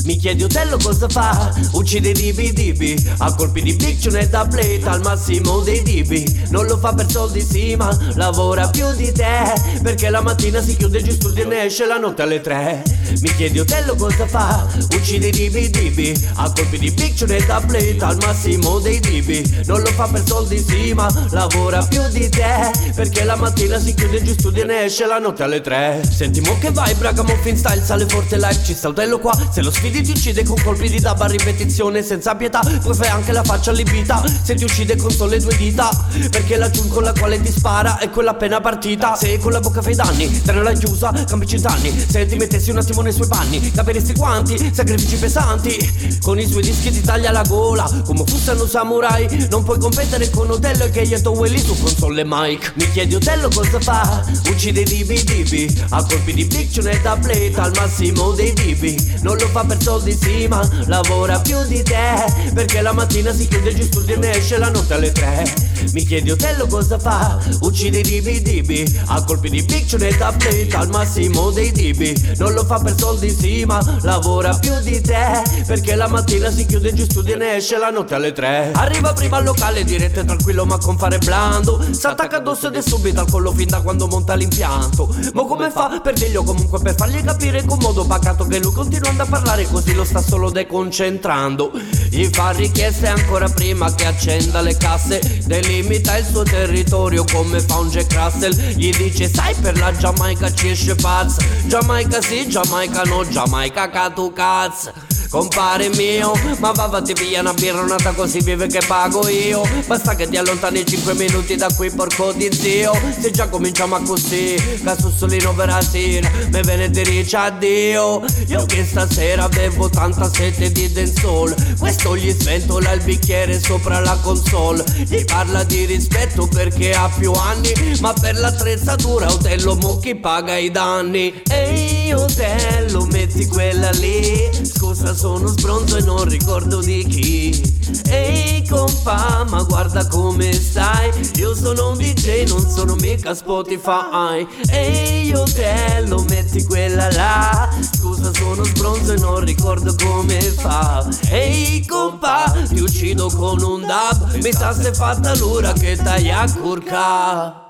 Mi chiedi Otello cosa fa? Uccide i dibi dibi A colpi di picture e tabletta al massimo dei dibi Non lo fa per soldi sì ma lavora più di te. Perché la mattina si chiude giù studio e ne esce la notte alle tre. Mi chiedi Otello cosa fa? Uccide i dibi dibi A colpi di picture e tabletta al massimo dei dibi Non lo fa per soldi sì ma lavora più di te. Perché la mattina si chiude giù studio e ne esce la notte alle tre. Senti mo che vai Braga Muffin Style sale forte live ci sta Otello qua. Se lo sfidi Speedy ti uccide con colpi di dab a ripetizione senza pietà. Poi fai anche la faccia allibita Se ti uccide con sole due dita. Perché la giun con la quale ti spara è quella appena partita. Se con la bocca fai danni, non l'hai chiusa, cambi cent'anni Se ti mettessi un attimo nei suoi panni, capiresti quanti sacrifici pesanti. Con i suoi dischi ti taglia la gola Come fossero samurai. Non puoi competere con Otello che gli ha quelli su console e mic. Mi chiedi Otello cosa fa? Uccide i dibi dibi. A colpi di picture e tabletta al massimo dei dibi. Non lo fa per soldi sì ma lavora più di te Perché la mattina si chiude giù studio e ne esce la notte alle tre. Mi chiedi Otello cosa fa? Uccide i dibi dibi A colpi di picture e tabletta al massimo dei dibi Non lo fa per soldi sì ma lavora più di te Perché la mattina si chiude giù studio e ne esce la notte alle tre. Arriva prima al locale dirette tranquillo ma con fare blando. S'attacca addosso ed è subito al collo fin da quando monta l'impianto. Ma come fa? Per dirgli comunque per fargli capire con modo pacato Che lui continuando a parlare così lo sta solo deconcentrando. Gli fa richieste ancora prima che accenda le casse. Delimita il suo territorio come fa un Jack Russell. Gli dice sai per la Giamaica ci esce pazza Giamaica sì, Giamaica no, Giamaica catu cazzo Compare mio, ma va fatti via una birra nata così vive che pago io. Basta che ti allontani 5 minuti da qui porco di zio Se già cominciamo a così, la sussolino sera Me viene di dice addio. Io che stasera avevo tanta sete di dancehall Questo gli sventola il bicchiere sopra la console. Gli parla di rispetto perché ha più anni Ma per l'attrezzatura Otello mo chi paga i danni? Ehi Otello metti quella lì. Scusa sono sbronzo e non ricordo di chi. Ehi compa ma guarda come stai. Io sono un DJ non sono mica Spotify. Ehi Otello metti quella là. Scusa sono sbronzo e non ricordo come fa. Ehi compa ti uccido con un dab. Mi sa se fatta l'ura che taglia a curca.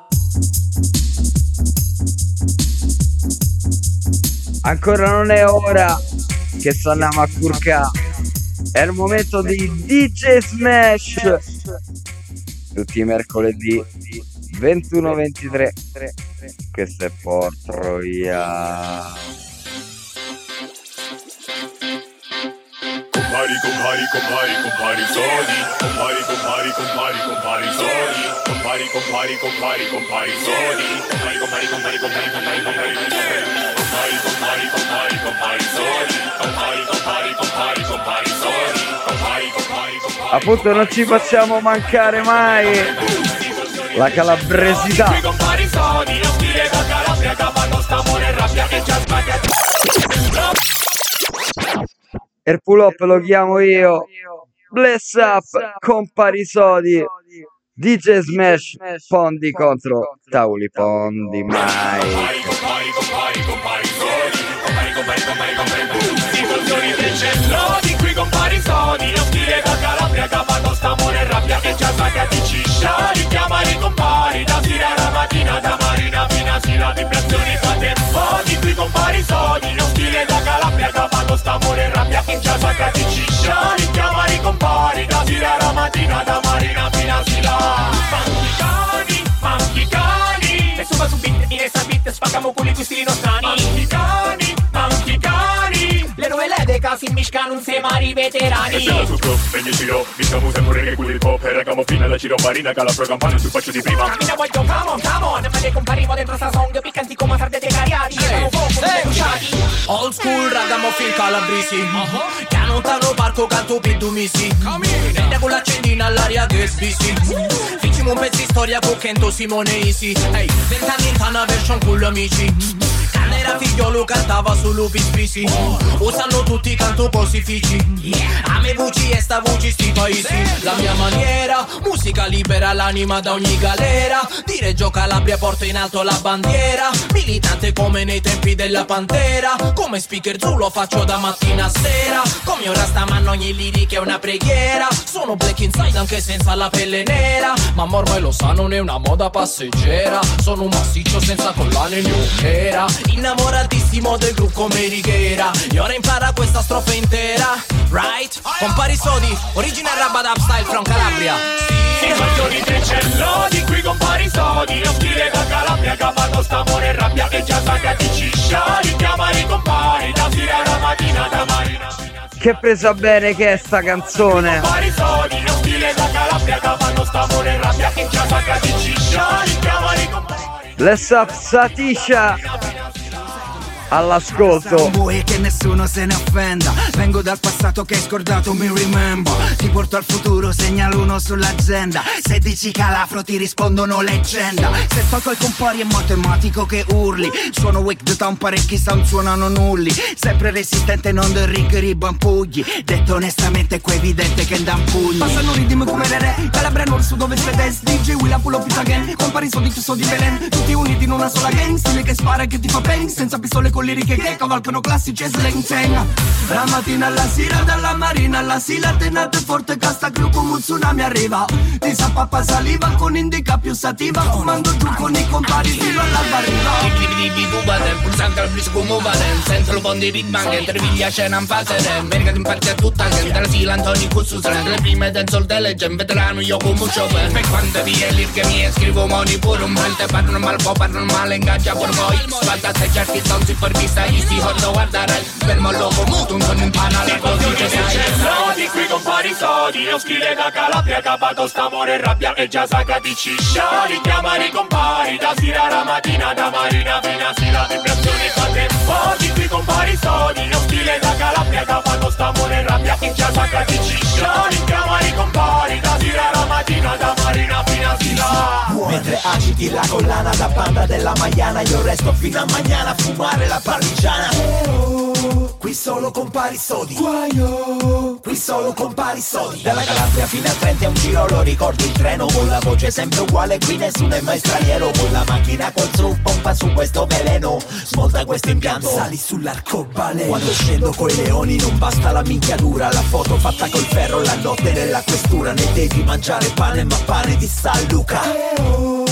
Ancora non è ora che stanno a curca. È il momento di DJ Smash. Tutti i mercoledì 21-23. Questo è Portroia. kumhari kumhari kumhari kumhari sorry kumhari kumhari kumhari kumhari sorry kumhari kumhari kumhari kumhari sorry kumhari kumhari kumhari kumhari kumhari kumhari kumhari kumhari kumhari kumhari sorry kumhari kumhari kumhari kumhari sorry kumhari kumhari kumhari appunto non ci facciamo mancare mai la calabresità Rabbia che ci aspetta il pull up lo chiamo io. Bless up, compari sodi. DJ Smash, Pondi contro Tauli Pondi mai. Compari, compari, compari Compari, compari, compari, compari compari soldi Non stile da Calabria Cavallo sta amore rabbia Che già sbagliati ciscia Richiama i compari Da sera alla mattina Da marina fino a sera Vibrazioni fate modi fare i soldi Non stile da Calabria, cavallo st'amore e rabbia Che in casa casi ciccioni, chiama ricompari Da sera alla mattina, da marina fino a Sila Manchi cani, manchi cani. E su beat, in essa Spaccamo quelli cui stili nostrani Manchi cani simmiş kanun semari veterani. E tutto, tutto, vegni giro Mi stiamo sempre reggae quelli il pop E regamo fino alla giro marina Che la pro campana sul faccio di prima. Cammina voglio, come on, come on Ma ne compariamo dentro sta song Piccanti come sarde decariati Siamo fuoco, hey. bruciati. Old school, ragamuffin calabrisi. Uh-huh. Che allontanano parco canto per due mesi Vende con l'accendina all'aria che sbisi uh-huh. Ficciamo un pezzo di storia con Kento Simone Easy Ehi, hey. vent'anni in version con gli era figliolo cantava su lupi spisi O sanno tutti canto cosifici A me voci e sta voci sti paesi. La mia maniera, musica libera l'anima da ogni galera. Dire gioca Calabria porta in alto la bandiera. Militante come nei tempi della Pantera. Come speaker tu lo faccio da mattina a sera. Come ora stamanno ogni lirica è una preghiera. Sono black inside anche senza la pelle nera. Ma ormai lo sa non è una moda passeggera. Sono un massiccio senza collane né un'era Innamoratissimo del gruppo come Righiera E ora impara questa strofa intera. Right? Compari sodi, original Rabadab style from Calabria. Situazioni decennati Qui compari soldi Non stile da Calabria Cavallo sta amore rabbia Che già sbagliati ciscia. Richiama i compari Da sera alla mattina Da marina Che presa bene che è sta canzone. Compari sodi, lo Cavano st'amore e che di all'ascolto. Nessuno se ne offenda? Vengo dal passato che hai scordato mi remember. Ti porto al futuro, segnalo uno sull'agenda. Se dici calafro ti rispondono leggenda. Se tolgo il compari è matematico che urli. Suono wake the town, parecchi sound suonano nulli. Sempre resistente, non del rig ribampugli Detto onestamente è evidente che andam pugni Passano ritmi come le re Calabria Nord, Sud, Ovest ed Est DJ Willa pull up it again. Compari soldi, tu soldi Belen. Tutti uniti in una sola gang. Stile che spara e che ti fa pain Senza pistole con liriche che cavalcano classici e slang tenga La mattina alla sera dalla marina alla sila Tenete forte casta gruppo un tsunami arriva Ti sa pappa saliva con indica più sativa Fumando giù con i compari fino all'alba arriva pulsante al blis come vaden Senza lo fondi ritman, che tre viglia scena in fase den Merca in parte a tutta gente, la sila Antoni Cussus Le prime den sol delle gen, veterano io come un chauffeur Per quante vie lirche mie, scrivo moni pure un bel Te parlano mal, po' parlano male, ingaggia per voi Sbalta se cerchi son supervista, gli sti horno guardare Fermo il loco muto, un sonno impana la così sai qui compari sodi Lo stile da Calabria Capato st'amore e rabbia e già sacca di ciscia Richiamali compari Da sera alla mattina Da marina fino a sera Vibrazioni fatte Sodi, qui compari sodi Lo stile da Calabria Capato st'amore e rabbia e già sacca di ciscia Richiamali compari Da sera alla mattina Da marina fino a sera Mentre agiti la collana da banda della Maiana Io resto fino a mañana a fumare la parmigiana. Qui solo compari sodi Qui solo compari sodi Dalla Calabria fino a Trento è un giro Lo ricordi. Il treno con la voce sempre uguale. Qui nessuno è mai straniero. Con la macchina col su pompa su questo veleno. Svolta questo impianto. Sali sull'arcobaleno. Quando scendo coi leoni non basta la minchiatura La foto fatta col ferro la notte nella questura. Ne devi mangiare pane ma pane di San Luca.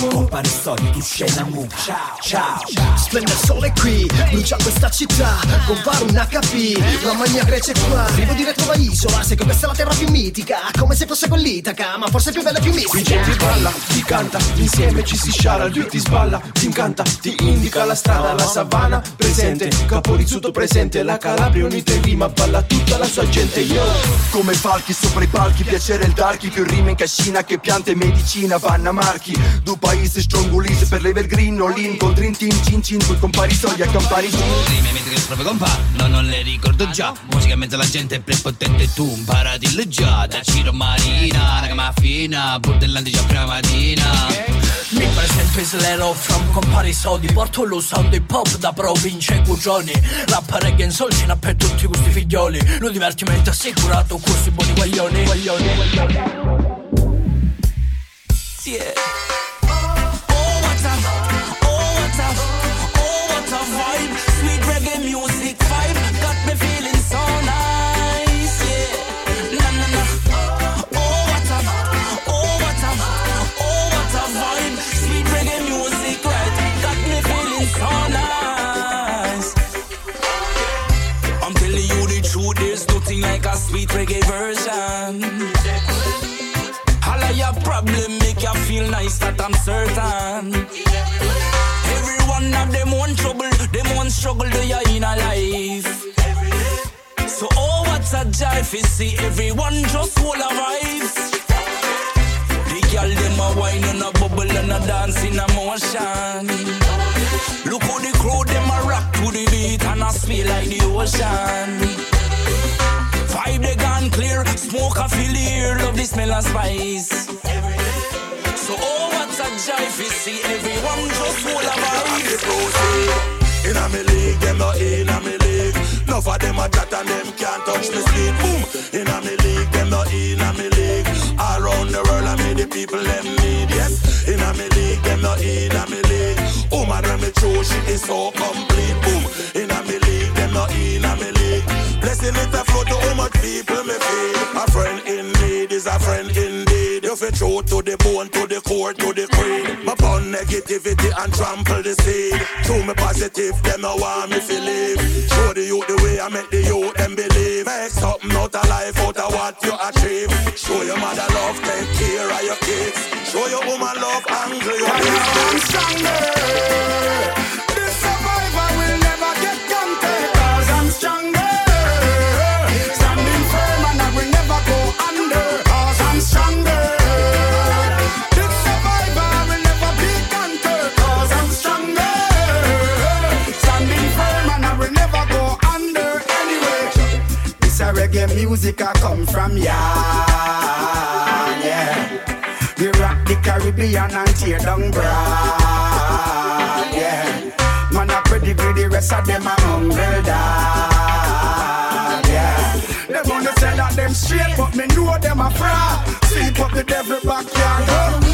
Compari sodi tu scena mu Ciao ciao. Splende il sole qui, brucia questa città. Compare un HP, la mania Grecia è qua. Arrivo diretto da isola, sai che questa è la terra più mitica Come se fosse quell'Itaca, ma forse più bella e più Qui mistica. Gente balla, ti canta, insieme ci si sciara, il beat ti sballa, ti incanta, ti indica la strada, la savana presente, Caporizzuto presente, la Calabria unita in rima, balla tutta la sua gente, yo. Come falchi sopra i palchi, piacere il darchi Più rime in cascina che piante e medicina Vanna marchi, du paese strongolese Per l'evergreen, all in, dream team Cin cin, col compari sogli a campari Rime mentre che proprio compà, no non le ricordo già. Musica in mezzo alla gente è prepotente tu imparati il già Da Ciro Marina, una gama fina, bordellanti già prima mattina Mi presento Islero from compari sodi Porto lo sound hip hop da provincia e cugioni Rappa reggae in solcina per tutti questi figlioli. Lo divertimento assicurato, corsi buoni guaglioni. Guaglioni, guaglioni Yeah truth, there's nothing like a sweet reggae version. All of your problem make you feel nice, that I'm certain. Every one of them want trouble, them want struggle, do you in a life. So oh, what's a jive? You see, everyone just full of vibes. The girl them a wine and a bubble and a dance in a motion. Look how the crowd them a rock to the beat and a sway like the ocean. Vibe they gone clear, smoke a the air, love the smell of spice. So oh what's a jive? You see everyone just full of vibes. In a me league, them not in a me league. Enough of them a chat and them can't touch me sleep. Boom. In a me league, them not in a me league. All around the world, I made the people them need. Yes. In a me league, them not in a me league. Woman when me throw, she is so complete. Boom. In a me league, not in me league. Blessing it a flow to how much people me feel. A friend in need is a friend indeed. You fit true to the bone, to the core, to the creed. My burn negativity and trample the seed. Show me positive, them no want me to live. Show the youth the way I make the youth them believe. Make something out of life, out of what you achieve. Show your mother love, take care of your kids. Show your woman love, angle your 'cause I'm stronger. Music I come from ya. Yeah. We rock the Caribbean and tear down broad. Yeah. Man, I pretty good, the rest of them are humble dog. Yeah. They wanna say that them straight, but me know them a fraud. Sleep up the devil backyard. Oh.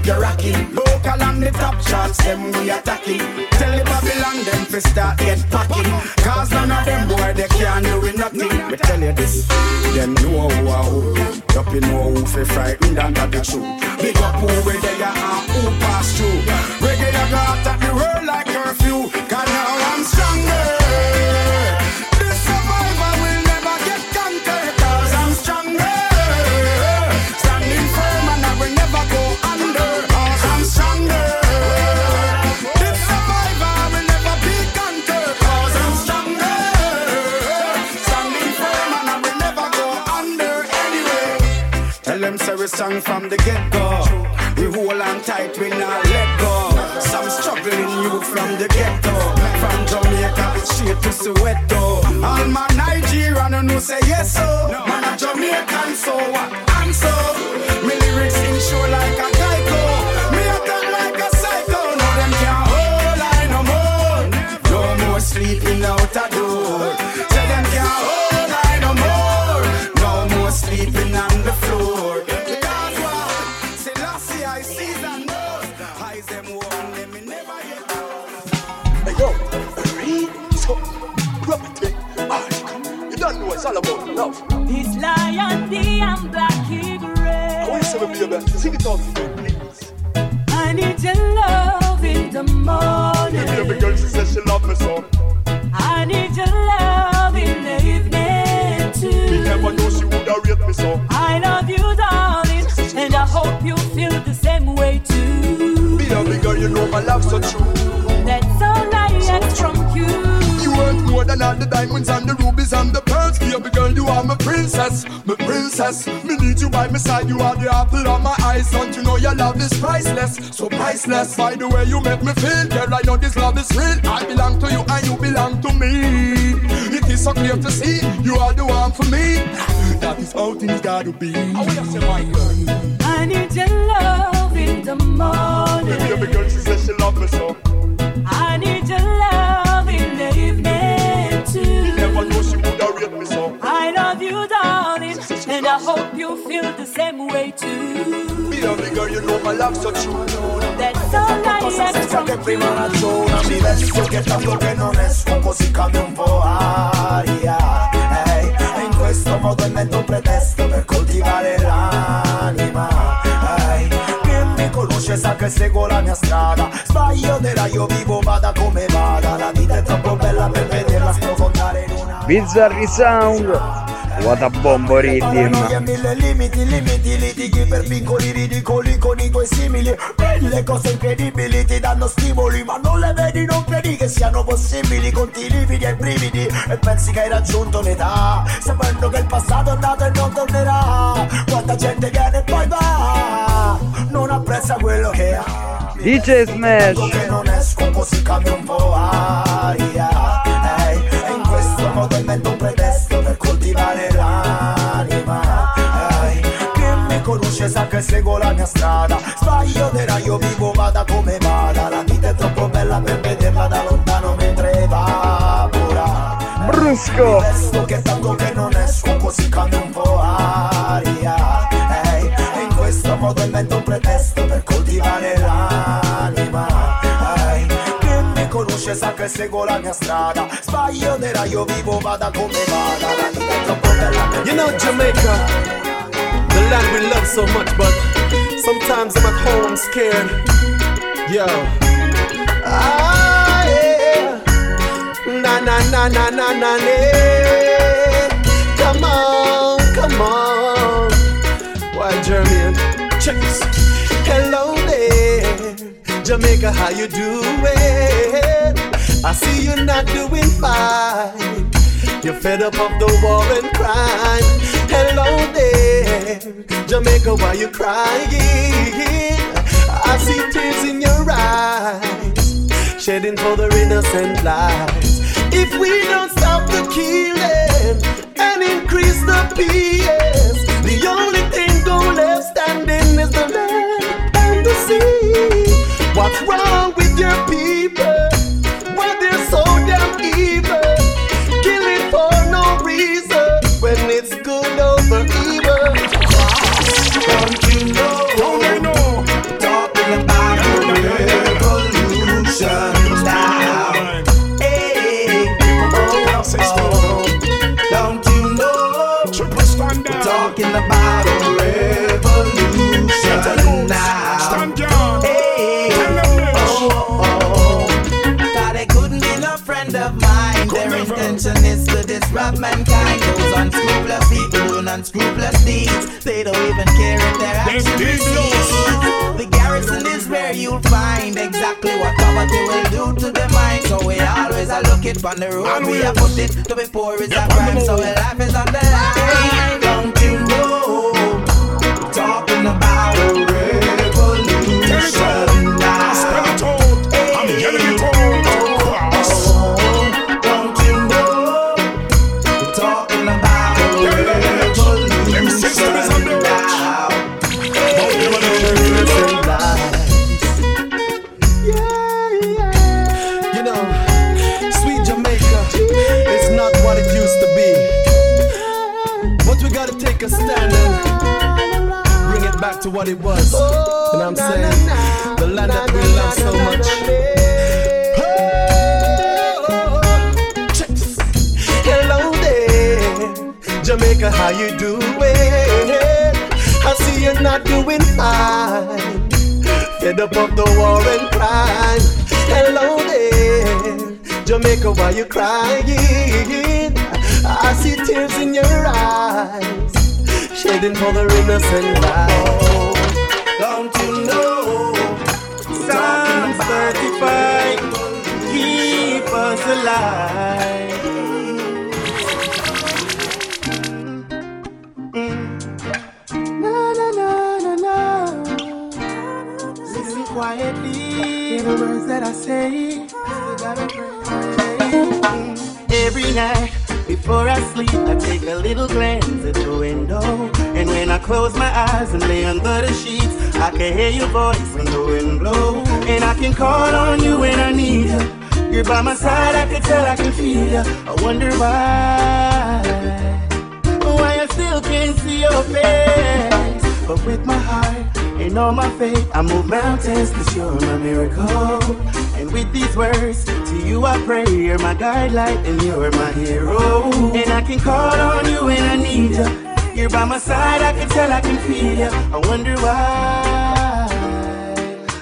Keep you rocking. Local and the top charts, them we attacking. Tell the Babylon them fi start get packing. Cause none of them boy they can't do nothing. Me tell you this, them know who are who. Up you know who fi frightened and that the truth. Big up who we there and who pass through. Reggae got at the world like curfew. Cause now I'm stronger. We strong from the get go. We hold on tight, we not let go. Some struggling youth from the ghetto. From Jamaica straight to Soweto. All my Nigerian who say yes so. Man a Jamaican so what? Love. It's Lion D and Black Eagle I want you to say me baby, sing it out for me, please. I need your love in the morning. The baby girl she says she love me so. I need your love in the evening too. Me never know she woulda rate me so. I love you, darling, and I hope you feel the same way too. Me a big girl, you know my love so true. That's all I ask from you. You worth more than all the diamonds and the rubies and the are my princess, my princess. Me need you by my side, you are the apple of my eyes. Don't you know your love is priceless, so priceless. By the way you make me feel, girl, I know this love is real. I belong to you and you belong to me. It is so clear to see, you are the one for me. That is how things gotta be. I wanna say my girl. I need your love in the morning. Baby girl, she says she love me so. The same way too. Me a big girl, you know my love so true. That's all I che from prima you. ragiona Mi vesto che tanto che non esco Così cambia un po' aria Ehi, E in questo modo invento un pretesto Per coltivare l'anima Ehi, Chi mi conosce sa che seguo la mia strada Sbaglio della io vivo vada come vada La vita è troppo bella per vederla sprofondare in una Bizzarri Sound. What a bombo Paranoia rhythm. mille limiti, limiti, litighi per piccoli ridicoli con i tuoi simili. Le cose incredibili ti danno stimoli Ma non le vedi, non credi che siano possibili. Conti lividi e brividi E pensi che hai raggiunto l'età Sapendo che il passato è andato e non tornerà. Quanta gente viene e poi va Non apprezza quello che ha. DJ Smash. che non esco così cambia un po' aria Ehi, E in questo modo invento conosce sa che seguo la mia strada. Sbaglio dera io vivo vada come vada. La vita è troppo bella per vederla da lontano mentre evapora Brusco. Mi vesto che tanto che non esco così cambia un po' aria. Ehi, E in questo modo invento un pretesto per coltivare l'anima. Ehi, Chi mi conosce sa che seguo la mia strada. Sbaglio dera io vivo vada come vada. La vita è troppo bella per You know Jamaica, the land we love so much, but sometimes I'm at home scared. Yo. Ah, yeah. Na na na na na na na. Come on, come on. Wild German, check this. Hello there, Jamaica, how you doing? I see you're not doing fine. You're fed up of the war and crime. Hello there, Jamaica, why you crying? I see tears in your eyes, shedding for the innocent lives. If we don't stop the killing and increase the peace, the only thing going left standing is the land and the sea. What's wrong? It on the road. We a put it to be poor is a crime. So our life is on the line. To what it was. You know what I'm saying? The land that we love so much. Hello there, Jamaica, how you doing? I see you're not doing fine. Fed up of the war and crime. Hello there, Jamaica, why you crying? I see tears in your eyes, shedding for the innocent life. Don't you know? Psalm 35 keep us alive. Na na na na. Listen quietly. Hear the words that I say. Every night before I sleep, I take a little glance at your window. And when I close my eyes and lay under the sheets, I can hear your voice when the wind blows. And I can call on you when I need you. You're by my side, I can tell, I can feel you. I wonder why, why I still can't see your face. But with my heart and all my faith, I move mountains, cause you're my miracle. And with these words, to you I pray, you're my guide light and you're my hero. And I can call on you when I need you. You're by my side, I can tell, I can feel you. I wonder why,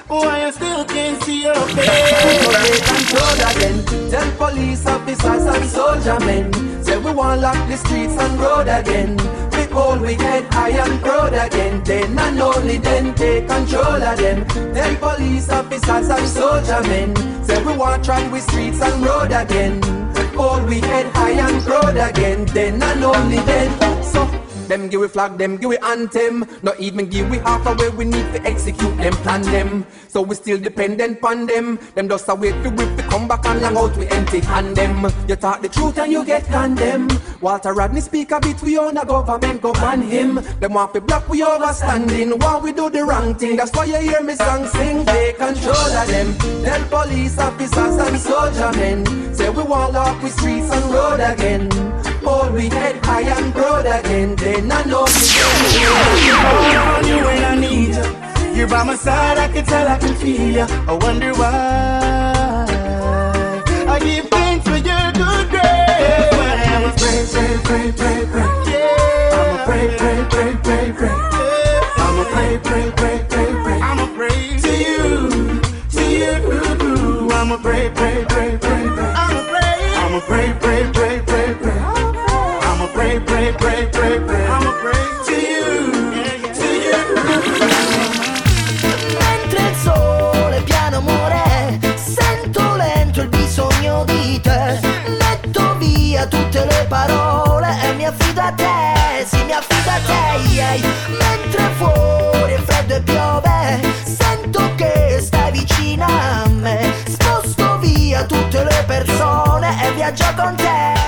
why I still can't see your face. Control again. Tell police officers and soldier men. Say we want lock the streets and road again. We cold, we get high and proud again. Then and only then take control of them. Tell police officers and soldier men. Say we want track with streets and road again. Cold, we get high and proud again. Then and only then. Them give we flag, them give we anthem. Not even give we half a way we need to execute them, plan them. So we still dependent on them. Them just a wait for we to come back and long out we empty hand them. You talk the truth and you get condemned. Walter Rodney speak a bit, we own a government go ban him. Them want to block we overstanding while we do the wrong thing. That's why you hear me song sing. Take control of them. Tell police officers and soldier men. Say we want lock we streets and road again. Hold we head high and broad again. Then I know we Call on you when I need you. You're by my side, I can tell, I can feel you. I wonder why. I give thanks for your good grace. I'ma pray, pray, pray, pray, pray. I'ma pray, pray, pray, pray, pray. I'ma pray, pray, pray, pray, pray. I'ma pray to you, to you. I'ma pray, pray, pray, pray, pray. I'ma pray. I'ma pray, pray, pray, tutte le parole e mi affido a te, sì mi affido a te. Mentre fuori è freddo e piove, sento che stai vicino a me. Sposto via tutte le persone e viaggio con te.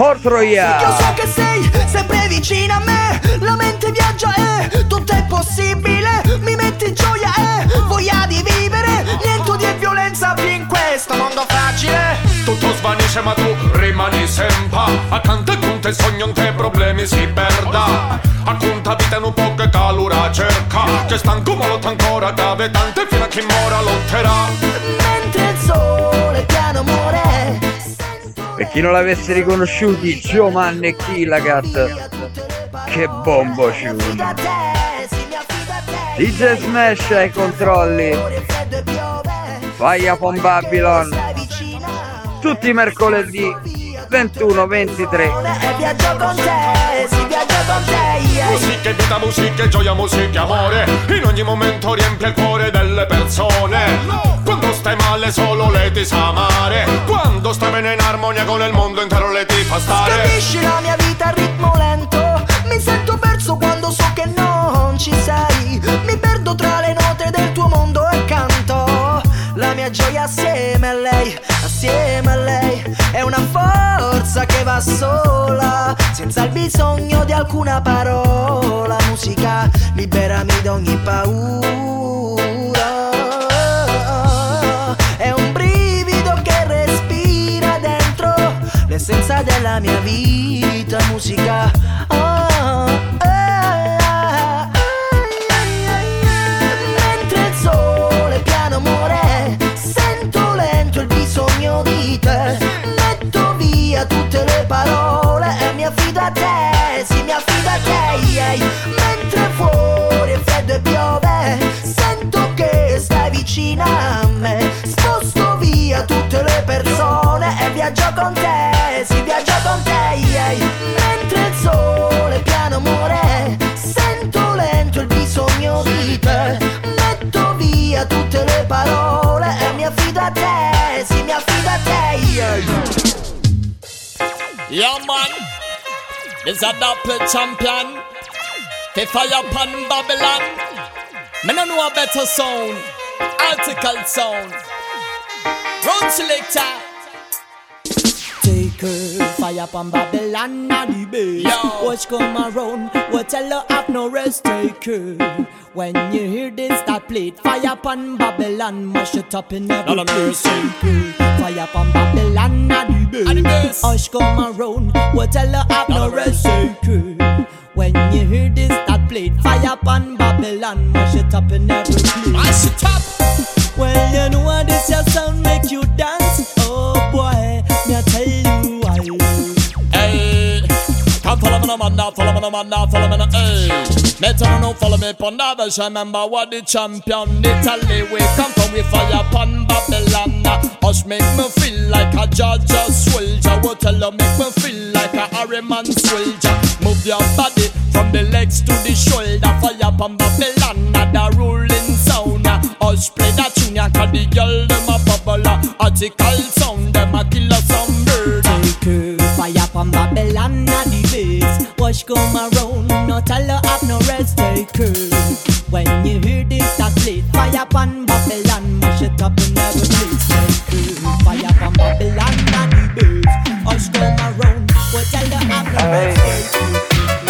Hortroia! Io so che sei sempre vicino a me La mente viaggia e tutto è possibile Mi metti in gioia e voglia di vivere Niente di violenza più in questo mondo fragile. Tutto svanisce ma tu rimani sempre. Accanto e con te sogno in te problemi si perda. A conta vita non può che calura cerca. Che stanco molto ancora cave tante fino a chi mora lotterà. Mentre il sole piano muore Per Chi non l'avesse riconosciuti, Giovanni e Killacat. Che bombo tune. DJ Smash ai controlli. Vai a Pon Babylon. Tutti i mercoledì 21-23. Musica e vita, musica gioia, musica amore In ogni momento riempie il cuore delle persone stai male solo lei ti sa amare. Quando stai bene in armonia con il mondo intero lei ti fa stare. Capisci la mia vita a ritmo lento. Mi sento perso quando so che non ci sei. Mi perdo tra le note del tuo mondo e canto. La mia gioia assieme a lei, assieme a lei. È una forza che va sola Senza il bisogno di alcuna parola. Musica liberami da ogni paura L'essenza della mia vita Musica ah, ah, Mentre il sole piano muore Sento lento il bisogno di te Metto via tutte le parole E mi affido a te, sì mi affido a te. Mentre fuori è freddo e piove Sento che stai vicino a me Sposto via tutte le persone E viaggio con te, sì viaggio con te. Mentre il sole piano muore Sento lento il bisogno di te Metto via tutte le parole E mi affido a te, sì mi affido a te yeah. Man. This a double champion. They fire upon Babylon. Me no know a better sound. Article sound. Run selector. Fire upon Babylon and the base. Watch come around, what tell her have no rest. Take her. When you hear this, that plate fire upon Babylon, mash it up in every Lord place. mercy. Take her fire upon Babylon and the base. Hush come around, what tell her have no rest. Take her. When you hear this, that plate fire upon Babylon, mash it up in every place. Mash it up. Well, you know what this your sound make you dance. Oh boy, me I tell you no man now, follow me no man now, follow me no hey. Tell no follow me pon the version, remember what the champion Italy we come from, we fire pon Babylon. Us make me feel like a Georgia soldier. What tell you make me feel like a Harriman soldier. Move your body from the legs to the shoulder, fire pon Babylon. The ruling sound, us play that tune, cause the girl them a bubble. Article sound, them a kill us some bird. Fire from Babylon at the base. Watch come around, no tell her have no rest. Take her. When you hear this, that plate fire from Babylon, mash it up in every place. Take her fire from Babylon at the base. Watch come around, what tell her have no rest. Take her.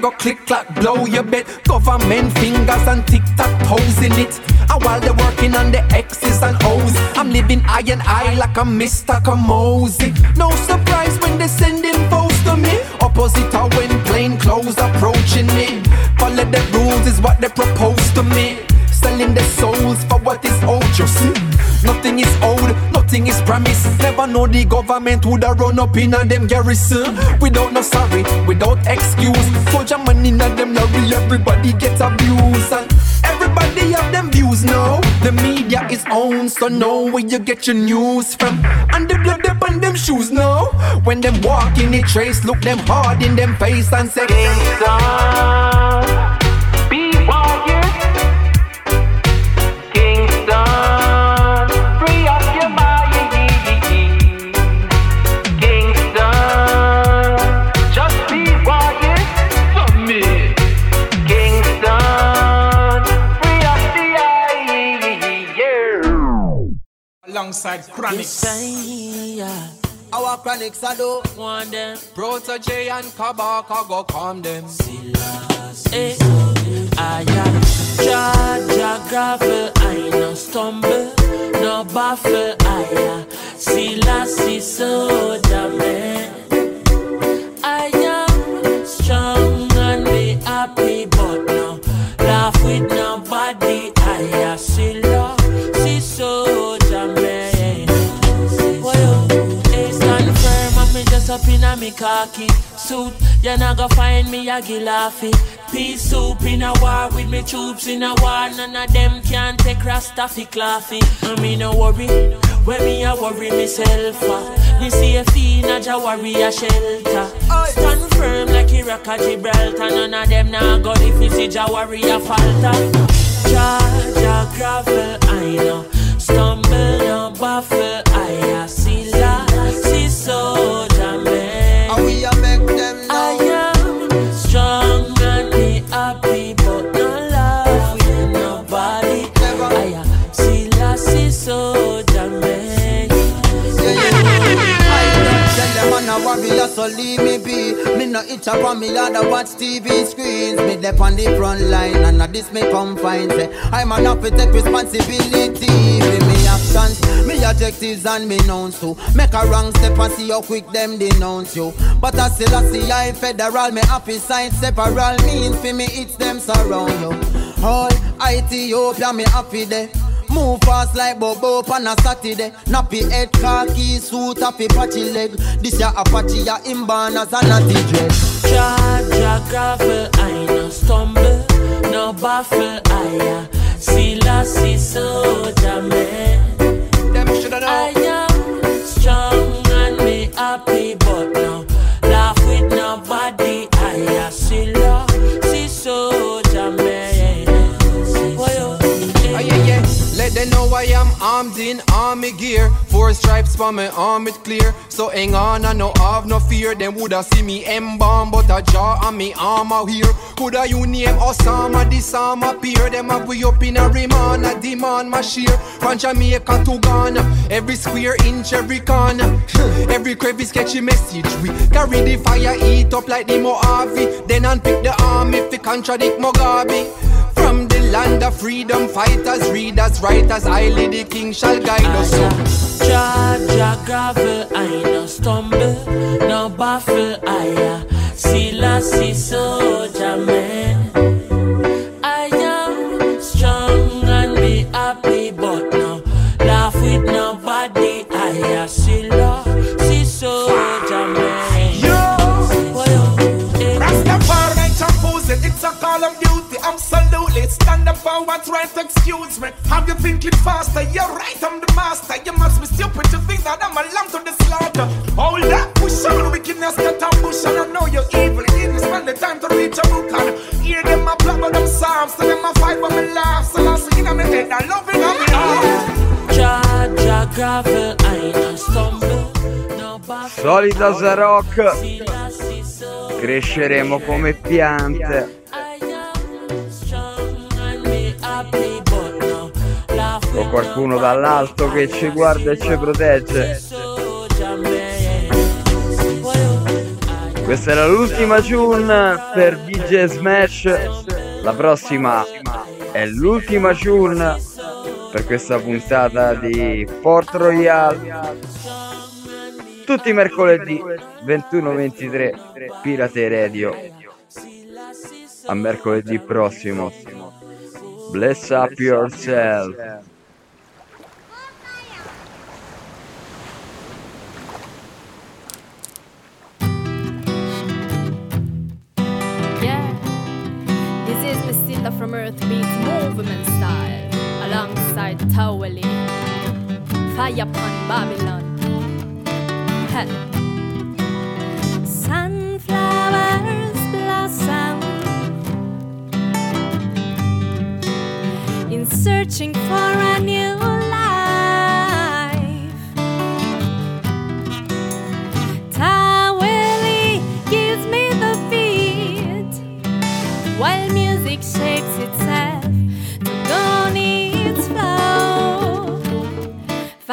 Go click clack blow your bet. Government fingers and tick tock toes in it. And while they're working on the X's and O's I'm living eye and eye like a Mr. Kamosi No surprise when they sending foes to me. Opposite when plain clothes approaching me. Follow the rules is what they propose to me. Selling their souls for what is owed, you see. Nothing is owed, nothing is promised. Never know the government would have run up in a them garrison. Without no sorry, without excuse. Soldier money in a them lorry, everybody get abused. And everybody have them views now. The media is owned, so know where you get your news from. And the blood up on them shoes now. When them walk in the trace, look them hard in them face and say alongside Chronixx. Our chronics are do one them. Protoje and Kabaka go calm them. Eh, I am Jaja gravel, I no stumble, no baffle, I am Selassie soldier man. Me suit. You not go find me a gilafi. Peace soup in a war with me troops in a war. None of them can take Rastafi claffy. I me no worry. When me a worry myself, uh, me see a fiend a ja worry a shelter. Stand firm like Iraq a Gibraltar. None of them nah go if me see ja worry a falter. Ja ja gravel, I know. Stumble no baffle, I a so leave me be. Me no itch up on me yard, I watch TV screens. Me dep on the front line, and at this me come find. Say, I'm enough to take responsibility for me actions, me objectives and me nouns too. Make a wrong step and see how quick them denounce you. But I still I see I federal, me happy sign separal means for me it's them surround you. All Ethiopia, me happy there. Move fast like Bobo on a Saturday. Nappy head, khaki suit, happy patchy leg. This ya Apache, ya inborn as a natty dress. Jaja gravel, I no stumble, no baffle, I am see la, see soldier man. Them shoulda know. Armed in army gear. Four stripes for my arm it clear. So hang on, I no have no fear. Them woulda see me embalm, but a jaw on me arm out here. Coulda you name Osama, this arm appear. Them have we up in a remand, a demand my share. From Jamaica to Ghana, every square inch, every corner. every crevice catch a message. We carry the fire, eat up like the Mojave. Then unpick the arm if it contradict Mugabe. Land of freedom, fighters, readers, writers, highly the king shall guide us. So. Jaja gravel, I no stumble, no baffle, I see la, see soldier man. Stand up for what's right, excuse me. Have you thinking faster? You're right, I'm the master. You must be stupid to think that I'm a lamb to the slaughter. Hold up, push on, wickedness get ambush, and I know you're evil. You didn't spend the time to reach a book and hear them a plug of them psalms, so them a fight when me laugh. So I see in my head, I love it, I me heart. Solita Zarok. Cresceremo come piante. Qualcuno dall'alto che ci guarda e ci protegge. Questa era l'ultima tune per DJ Smash. La prossima è l'ultima tune per questa puntata di Port Royal. Tutti i mercoledì 21-23 Pirate Radio. A mercoledì prossimo. Bless up yourself. From Earth Beats Movement Style alongside Towley. Fire upon Babylon. Sunflowers blossom in searching for a new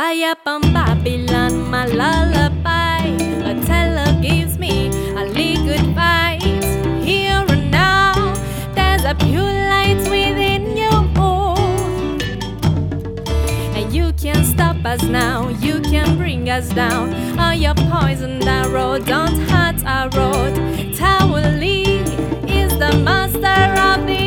Fire up on Babylon, my lullaby. A teller gives me a liquid fight. Here and now, there's a pure light within you. And you can't stop us now, you can bring us down. All your poison arrow don't hurt our road. Tawali is the master of the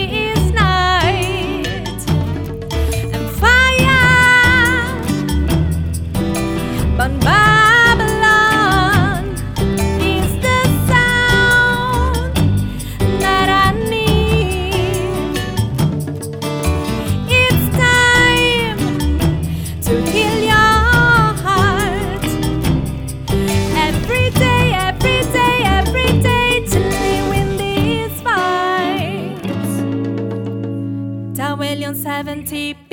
70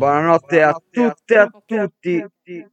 buonanotte a tutte e a tutti.